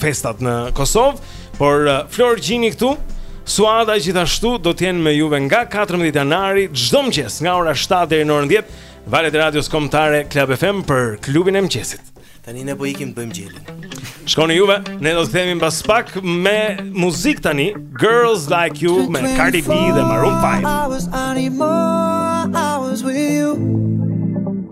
festat në Kosovë, por uh, Flor Gjini këtu, Suada gjithashtu do të jenë me juve nga 14 janari çdo mëngjes nga ora 7 deri në orën 10, valët e radios kombëtare Club FM për klubin e mëngjesit. Tani ne po ikim të bëjmë gjelin. Shkoni juve, ne do të themi mbas pak me muzikë tani, Girls Like You me Cardi B dhe Maroon 5. Hours, I need more hours with you.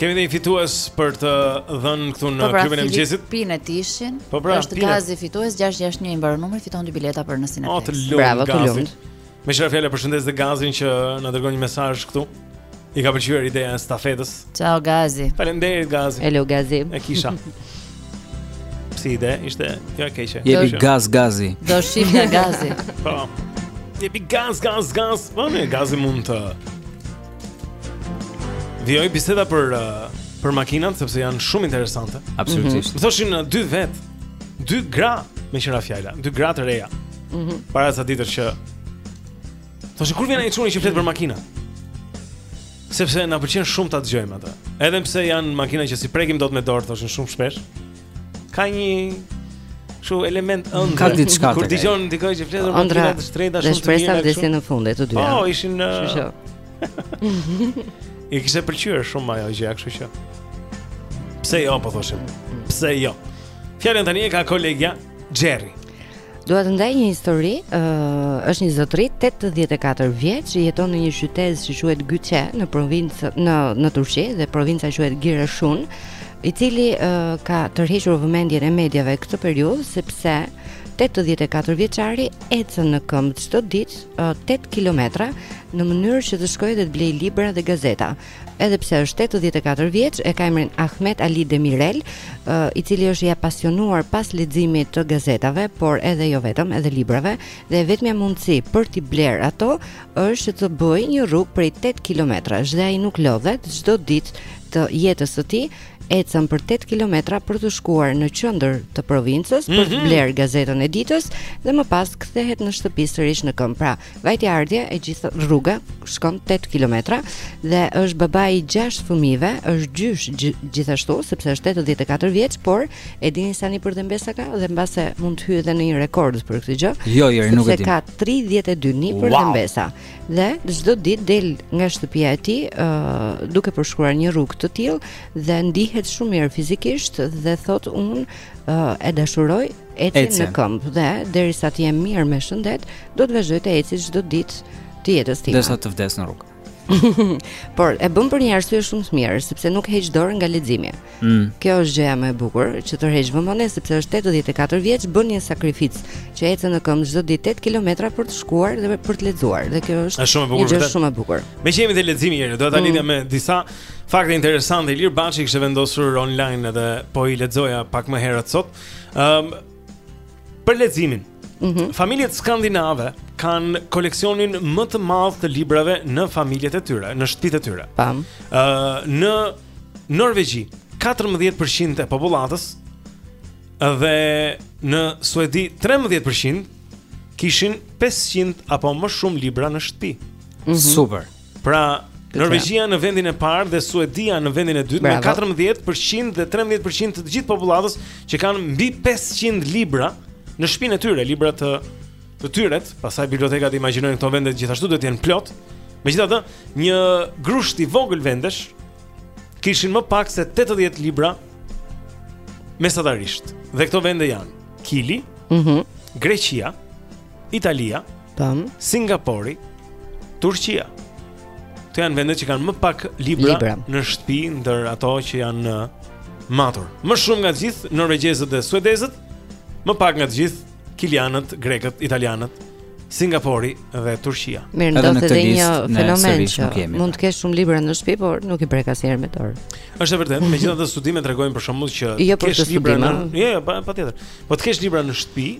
Kemi dhe një fitues për të dhënë këtu në, po pra, klubin e mëngjesit. Po pinë tishin. Po pra, është pine. Gazi fitues 661 i mbaron numri, fiton dy bileta për në Cineplex. Oh, lum, Bravo, të lumtë. Meqë ra fjala e përshëndes dhe Gazin që na dërgon një mesazh këtu I ka pëlqyer ideja e stafetës Ciao Gazi Faleminderit Gazi Hello Gazi E kisha si ide, ishte kjo e keqe Jepi gaz Gazi Do shqip nga Gazi Po Jepi gaz, gaz, gaz Po me Gazi mund të Vijoj biseda për uh, për makinat sepse janë shumë interesante. Absolutisht. Mm -hmm. Më thoshin uh, dy vet, dy gra meqë ra fjala, dy gra të reja. Mhm. Mm para sa ditësh që më thoshin kur vjen ai çuni që flet për makina. Sepse na pëlqen shumë ta dëgjojmë atë. Edhe pse janë makina që s'i prekim dot me dorë, thoshin shumë shpesh. Ka një kshu element ëndrre. Ka diçka. Kur dëgjon dikë që flet për ëndrra, të shtrejta shumë të mira. Shpresa vdes në fund e të dyja. Po, ishin në I kishte pëlqyer shumë ajo gjë, kështu që. Pse jo, po thoshim. Pse jo? Fjalën tani e ka kolegja Jerry. Dua të ndaj një histori, uh, është një zotëri 84 vjeç, jeton në një qytet që quhet Gyçe në provincë në në Turqi dhe provinca quhet Gireshun, i cili uh, ka tërhequr vëmendjen e mediave këtë periudhë sepse 84 vjeçari ecën në këmbë çdo ditë 8 kilometra në mënyrë që të shkojë dhe të blejë libra dhe gazeta. edhe pse është tetëdhjetë e katër vjeç, e ka emrin Ahmet Ali Demirel, i cili është i apasionuar pas leximit të gazetave, por edhe jo vetëm, edhe librave, dhe e vetmja mundësi për t'i bler ato është që të bëjë një rrugë prej 8 kilometrash dhe ai nuk lodhet çdo ditë të jetës së tij ecën për 8 kilometra për të shkuar në qendër të provincës mm -hmm. për të mhm. bler gazetën e ditës dhe më pas kthehet në shtëpi sërish në këmbë. Pra, Vajtje-ardhje e gjithë rruga shkon 8 kilometra dhe është babai i 6 fëmijëve, është gjysh gjithashtu sepse është 84 vjeç, por e dini sa nipër dhe mbesa ka dhe mbase mund të hyjë edhe në një rekord për këtë gjë. Jo, jo, nuk e di. Se ka 32 nipër dhe mbesa. Wow. Dhe çdo ditë del nga shtëpia e tij, ë uh, duke përshkruar një rrugë të tillë dhe ndihet shumë mirë fizikisht dhe thotë unë uh, e dashuroj Ecjen në këmbë dhe derisa të jem mirë me shëndet, do të vazhdoj të eci çdo ditë të jetës time. Derisa të vdes në rrugë. Por e bën për një arsye shumë të mirë, sepse nuk heq dorë nga leximi. Mm. Kjo është gjëja më e bukur që tërheq vëmendjen sepse është 84 vjeç, bën një sakrificë që ecën në këmbë çdo ditë 8 kilometra për të shkuar dhe për të lexuar. Dhe kjo është shumë e bukur. Është shumë e bukur. Meqë jemi te leximi herë, do ta mm. lidhja me disa fakte interesante. Ilir Baçi kishte vendosur online edhe po i lexoja pak më herët sot. Ëm um, për leximin. Mm -hmm. Familjet skandinave kanë koleksionin më të madh të librave në familjet e tyre, në shtëpitë e tyre. Pam. Ë uh, në Norvegji 14% e popullatës dhe në Suedi 13% kishin 500 apo më shumë libra në shtëpi. Mm -hmm. Super. Pra, Norvegjia në vendin e parë dhe Suedia në vendin e dytë me 14% dhe 13% të të gjithë popullatës që kanë mbi 500 libra në shpinën e tyre, libra të të tyret, pastaj bibliotekat imagjinoj në këto vende gjithashtu do të jenë plot. Megjithatë, një grusht i vogël vendesh kishin më pak se 80 libra mesatarisht. Dhe këto vende janë Kili, mm -hmm. Greqia, Italia, Tam. Singapori, Turqia. Këto janë vendet që kanë më pak libra, libra. në shtëpi ndër ato që janë matur. Më shumë nga të gjithë norvegjezët dhe suedezët, më pak nga të gjithë kilianët, grekët, italianët, Singapori dhe Turqia. Mirë, është edhe një fenomen që mund të pra. kesh shumë libra në shtëpi, por nuk i prek asnjëherë me dorë. Është vërtet, megjithatë studimet tregojnë për shembull që jo të kesh libra në, jo, jo, patjetër. Po të kesh libra në shtëpi,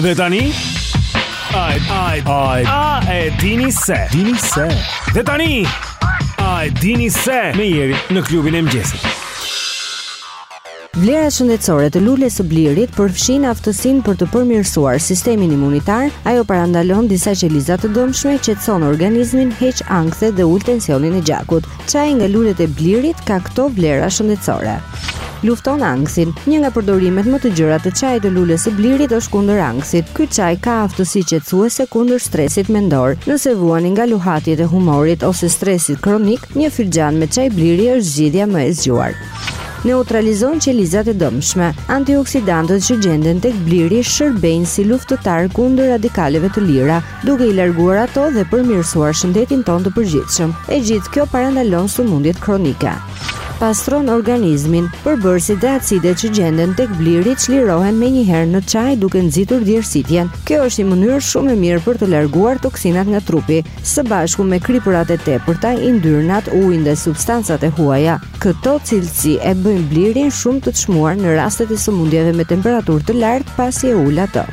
Dhe tani Ai ai ai a e dini se dini se Dhe tani ai dini se me jeni në klubin e mëngjesit Vlerat shëndetësore të lules së blirit përfshijnë aftësinë për të përmirësuar sistemin imunitar, ajo parandalon disa qeliza të dëmshme, qetëson organizmin, heq ankthet dhe ul tensionin e gjakut. Çaji nga lulet e blirit ka këto vlera shëndetësore. Lufton ankthin. Një nga përdorimet më të gjëra të çajit të lules së blirit është kundër ankthit. Ky çaj ka aftësi qetësuese kundër stresit mendor. Nëse vuani nga luhatjet e humorit ose stresi kronik, një filxhan me çaj bliri është zgjidhja më e zgjuar. Neutralizon qelizat e dëmshme. Antioksidantët që gjenden tek bliri shërbejnë si luftëtarë kundër radikaleve të lira, duke i larguar ato dhe përmirësuar shëndetin tonë të përgjithshëm. E gjithë kjo parandalon sëmundjet kronike pastron organizmin. Përbërësit dhe acidet që gjenden tek bliri çlirohen menjëherë në çaj duke nxitur djersitjen. Kjo është një mënyrë shumë e mirë për të larguar toksinat nga trupi. Së bashku me kripërat e tepërta, yndyrnat, ujin dhe substancat e huaja, Këto cilësi e bëjnë blirin shumë të çmuar në rastet e sëmundjeve me temperaturë të lartë pasi e ul atë.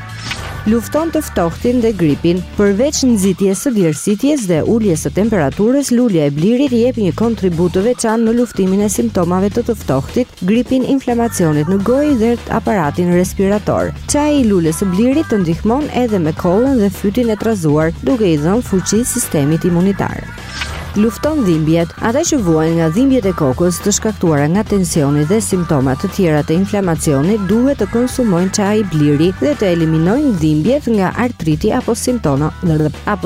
Lufton të ftohtin dhe gripin. Përveç nxitjes së djersitjes dhe uljes së temperaturës, lulja e blirit jep një kontribut të veçantë në luftimin e simptomave të të ftohtit, gripin, inflamacionit në gojë dhe aparatin respirator. Çaji i lules së blirit të ndihmon edhe me kollën dhe fytin e trazuar, duke i dhënë fuqi sistemit imunitar. Lufton dhimbjet. Ata që vuajnë nga dhimbjet e kokës të shkaktuara nga tensioni dhe simptoma të tjera të inflamacionit duhet të konsumojnë çaj bliri dhe të eliminojnë dhimbjet nga artriti apo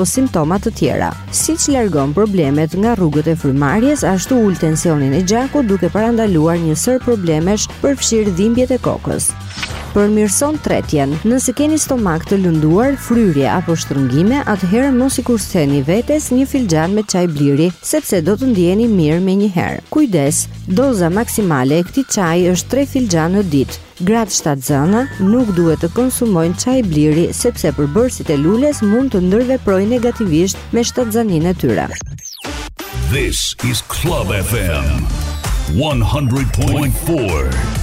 simptoma të tjera. Siç largon problemet nga rrugët e frymëmarrjes, ashtu ul tensionin e gjakut duke parandaluar një sërë problemesh përfshirë dhimbjet e kokës. Përmirëson tretjen. Nëse keni stomak të lënduar, fryrje apo shtrëngime, atëherë mos i kurseni vetes një filxhan me çaj bliri, sepse do të ndiheni mirë menjëherë. Kujdes, doza maksimale e këtij çaji është 3 filxhanë në ditë. Gratë shtatzëna nuk duhet të konsumojnë çaj bliri sepse përbërësit e lules mund të ndërveprojnë negativisht me shtatzaninë e tyre. This is Club FM 100.4.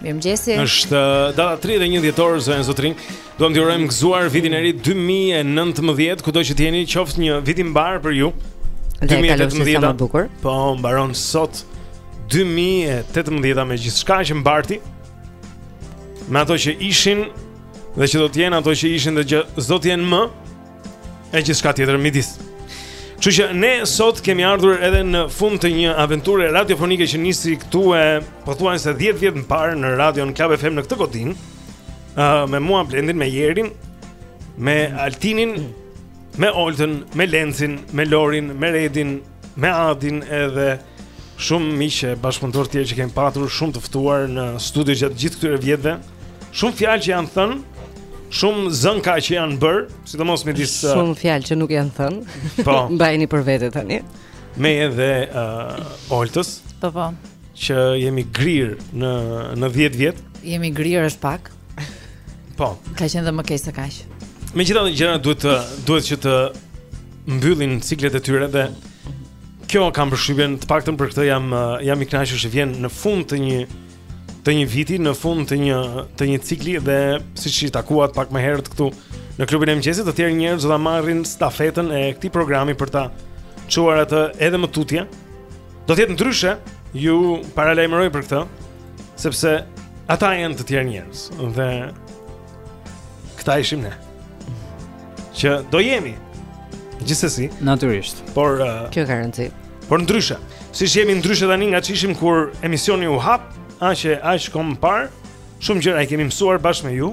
Mirëmëngjesi. Është uh, data 31 dhjetor zonja e zotërinj. Duam t'ju urojmë gëzuar vitin e ri 2019, kudo që të jeni, qoftë një vit i mbarë për ju. 2018 sa më bukur. Po, mbaron sot 2018 me gjithçka që mbarti. Me ato që ishin dhe që do të jenë, ato që ishin dhe s'do të jenë më. e gjithçka tjetër midis. Kështu që ne sot kemi ardhur edhe në fund të një aventure radiofonike që nisi këtu e pothuajse 10 vjet më parë në radion Club FM në këtë godinë, uh, me mua Blendin, me Jerin, me Altinin, me Oltën, me Lencin, me Lorin, me Redin, me Adin edhe shumë miq e bashkëpunëtorë të tjerë që kemi patur shumë të ftuar në studio gjatë gjithë këtyre vjetëve. Shumë fjalë që janë thënë, shumë zënka që janë bërë, sidomos midis, uh, shumë fjalë që nuk janë thënë. Po. Mbajeni për vete tani. Meje edhe uh, Oltës. Po po. Që jemi grirë në në 10 vjet. Jemi grirë është pak. Po. Ka qenë dhe më keq se kaq. Megjithatë gjërat duhet të duhet që të mbyllin ciklet e tyre dhe kjo kam përshtypjen të paktën për këtë jam jam i kënaqur që vjen në fund të një të një viti, në fund të një të një cikli dhe siç i takuat pak më herët këtu në klubin e mëngjesit, të tjerë njerëz do ta marrin stafetën e këtij programi për ta çuar atë edhe më tutje. Do të jetë ndryshe, ju paralajmëroj për këtë, sepse ata janë të tjerë njerëz dhe këta ishim ne. Që do jemi gjithsesi, natyrisht. Por uh, kjo ka rëndësi. Por ndryshe, siç jemi ndryshe tani nga ç'ishim kur emisioni u hap, aq e aq kohë më parë, shumë gjëra i kemi mësuar bashkë me ju.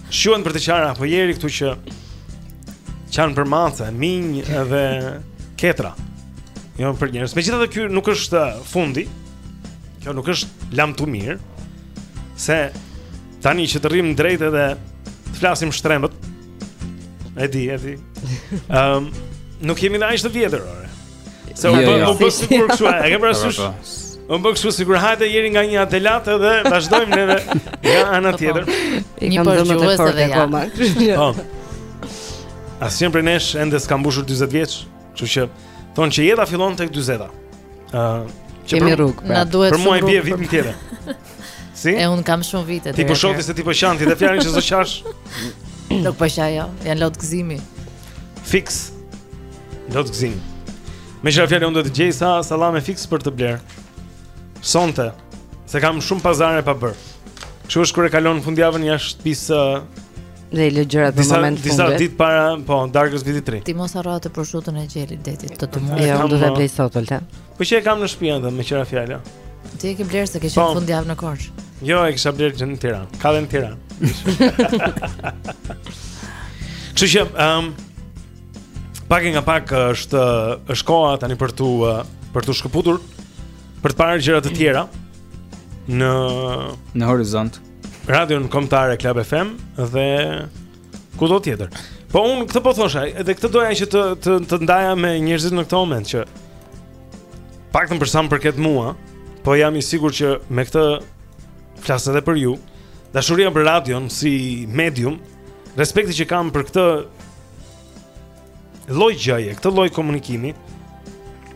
Shquhen për të qara apo Jeri këtu që qan për mace, minj edhe ketra Jo për njerëz Megjithatë ky nuk është uh, fundi Kjo nuk është lamtumirë Se tani që të rrimë drejt edhe Të flasim shtrembër E di, e di um, Nuk jemi dhe aq të vjetër, ore Se u bëmë sikur kështu, e ke parasysh? Po, po. U bëmë kështu sikur hajde Jeri nga një an' te lart dhe vazhdojmë neve nga ana po, tjetër. Një përgjues dhe dhe koma. Po. Po s'qe për nesh ende s'kam mbushur 20 vjeç, që që thonë që jeta fillon tek të 20 uh, Kemi rrugë, pra. Për mua i bie vitin po. tjetër. Si? E unë kam shumë vite. Ti përshoti se ti përshanti dhe fjarën që zë qash. Nuk po qaj jo, janë lotë gëzimi. Fiks. Lot gëzimi. Meqë ra fjala unë do të gjej ca sallame fix për të blerë. Sonte, se kam shumë pazare pa bërë. Kështu është kur e kalon fundjavën jashtë shtëpisë dhe i lë gjërat në moment fundit. Disa ditë para, po, darkës së Vitit të Ri. Ti mos harro përsheshin e gjelit të detit, të tymur. Jo, do ta blej sot, Olta. Po që e kam në shtëpi edhe meqë ra fjala. Ti e ke blerë se ke qenë po. fundjavë në Korçë. Jo, e kisha blerë në Tiranë. Ka dhe në Tiranë. Kështu që, ehm, Pak nga pak është është koha tani për t'u për t'u shkëputur për të parë gjëra të tjera në në horizont. Radion kombëtare Club FM dhe kudo tjetër. Po unë këtë po thosha, edhe këtë doja që të të, të ndaja me njerëzit në këtë moment që paktën për sa më përket mua, po jam i sigurt që me këtë flas edhe për ju. Dashuria për radion si medium respekti që kam për këtë lloj gjëje, këtë lloj komunikimi.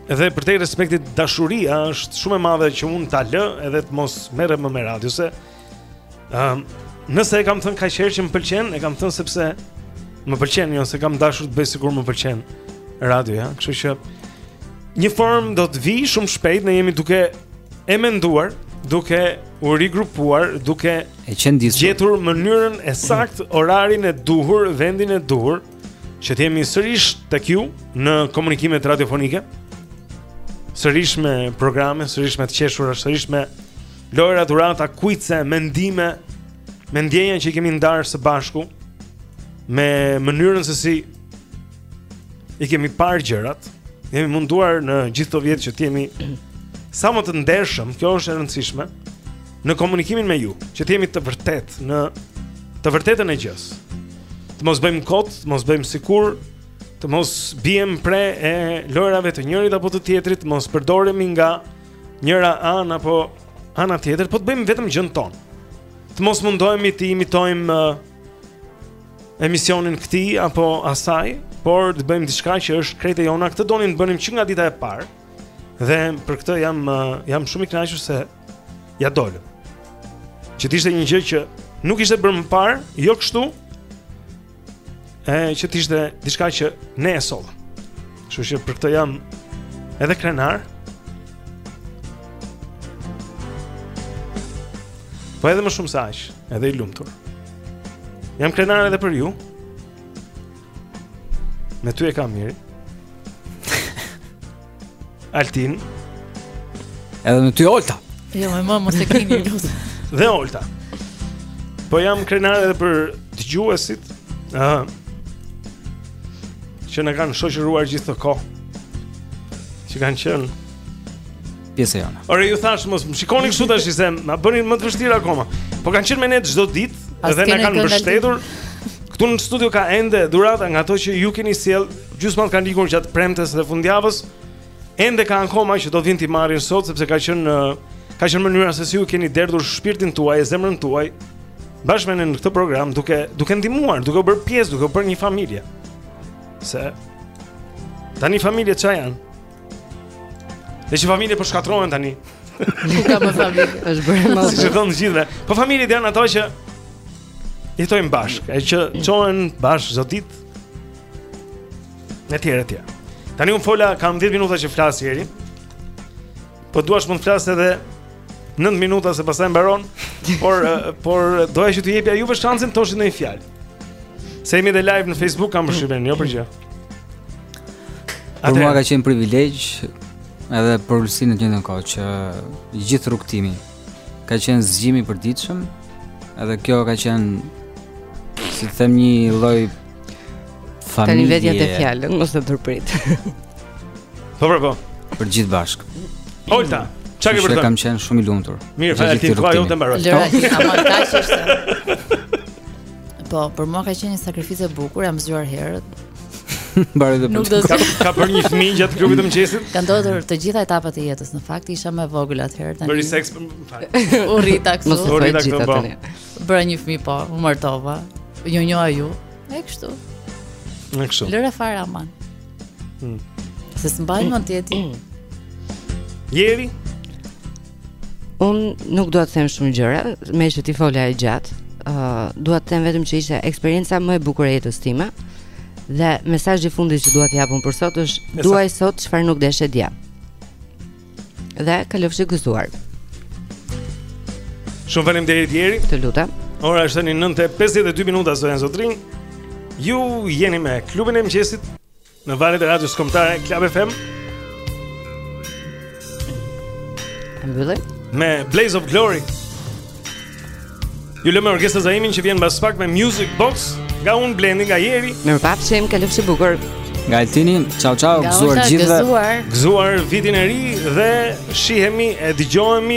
Dhe përtej respektit dashuria është shumë e madhe që unë ta lë edhe të mos merrem më me radio se ëm ehm, um, nëse e kam thënë kaq herë që më pëlqen, e kam thënë sepse më pëlqen, jo se kam dashur të bëj sikur më pëlqen radioja. Kështu që një formë do të vijë shumë shpejt, ne jemi duke e menduar, duke u rigrupuar duke e gjetur mënyrën e saktë, orarin e duhur, vendin e duhur që të jemi sërish tek ju në komunikimet radiofonike. Sërish me programe, sërish me të qeshura, sërish me lojra, dhurata, kuice, mendime, me ndjenja që i kemi ndarë së bashku, me mënyrën se si i kemi parë gjërat, jemi munduar në gjithë këto vjet që të jemi sa më të ndershëm, kjo është e rëndësishme në komunikimin me ju, që të jemi të vërtetë në të vërtetën e gjësë. Të mos bëjmë kot, të mos bëjmë sikur, të mos biem pre e lojrave të njërit apo të tjetrit, të mos përdoremi nga njëra anë apo ana tjetër, po të bëjmë vetëm gjënë tonë. Të mos mundohemi të imitojmë uh, emisionin e këtij apo asaj, por të bëjmë diçka që është krejt e jona. Këtë donim të bënim që nga dita e parë. Dhe për këtë jam eh, jam shumë i kënaqur se ia dolëm. Që të ishte një gjë që nuk ishte bërë më parë, jo kështu. E që të ishte diçka që ne e sollëm. Kështu që për këtë jam edhe krenar. Po edhe më shumë se aq, edhe i lumtur. Jam krenar edhe për ju. Me ty e kam mirë. Altin. Edhe me ty Olta. Jo, më mos e keni ju. Dhe Olta. Po jam krenar edhe për dëgjuesit. Ëh. Që na kanë shoqëruar gjithë këtë kohë. Që kanë qenë pjesë jona. Ore ju thash mos më shikoni kështu dashi them, ma bëni më të vështirë akoma. Po kanë qenë me ne çdo ditë dhe na kanë mbështetur. Këtu në studio ka ende dhurata nga ato që ju keni sjellë, gjysma kanë ikur gjatë të premtes dhe fundjavës. Ende ka akoma që do vijnë t'i marrin sot sepse ka qenë në ka qenë mënyra se si ju keni derdhur shpirtin tuaj, zemrën tuaj bashkë me ne në këtë program duke duke ndihmuar, duke bërë pjesë, duke bërë një familje. Se tani familje çfarë janë? Dhe që familjet po shkatërrohen tani Nuk ka më familje është bërë më Siç e thonë të gjithë Po familjet janë ato që Jetojnë bashkë E që çohen bashkë çdo ditë E tjera e tjera Tani unë fola kam 10 minuta që flas Jeri Po duash mund të flas edhe 9 minuta se pastaj mbaron Por, por doja që t'ju jepja juve shansën të thoshit një fjalë Se jemi dhe live në Facebook kam përshtypjen, jo për gjë Për mua ka qenë privilegj edhe përulësi në të njëjtën kohë që gjithë rrugëtimi ka qenë zgjimi i përditshëm edhe kjo ka qenë si të them një lloj familje Tani vetja të fjalën, mos e ndërprit Po, po, po Për gjithë bashkë Olta, ç'ke për të? kam qenë shumë i lumtur Mirë, faleminderit ju lutem mbaroi Lëre, ti, aman, dashi Po, për mua ka qenë një sakrificë e bukur, jam zgjuar herët. Mbaroi dhe ka, ka bërë një fëmijë gjatë klubit të mëngjesit? Kanë ndodhur të gjitha etapat e jetës në fakt, isha më e vogël atëherë tani. Bëri seks më fal. U rrita kështu. Mos u rrita këtu po. Bëra një fëmijë po, u martova. Ju njoha ju. E kështu. E kështu. Lëre fare aman. Hmm. Se s'mbaj më dot veten. Jeri, Unë nuk do të them shumë gjëra, meqë ti fole gjatë, uh, dua të them vetëm që ishte eksperienca më e bukur e jetës time. Dhe mesazhi i fundit që dua të jap unë për sot është duaj sot çfarë nuk deshe dje. Dhe kalofshi gëzuar. Shumë faleminderit Jeri. Të lutem. Ora është tani 9:52 minuta zonja zotërinj. Ju jeni me klubin e mëngjesit. Në valët e radios kombëtare, Club FM E mbyllim Me Blaze of Glory Ju lë me Orkestra Zaimin që vjen bas pak me Music Box Nga unë Blendi nga Jeri Mirupafshim kalofshi bukur Nga Altini, ciao ciao, gëzuar të gjithëve. Gëzuar vitin e ri dhe shihemi e dëgjohemi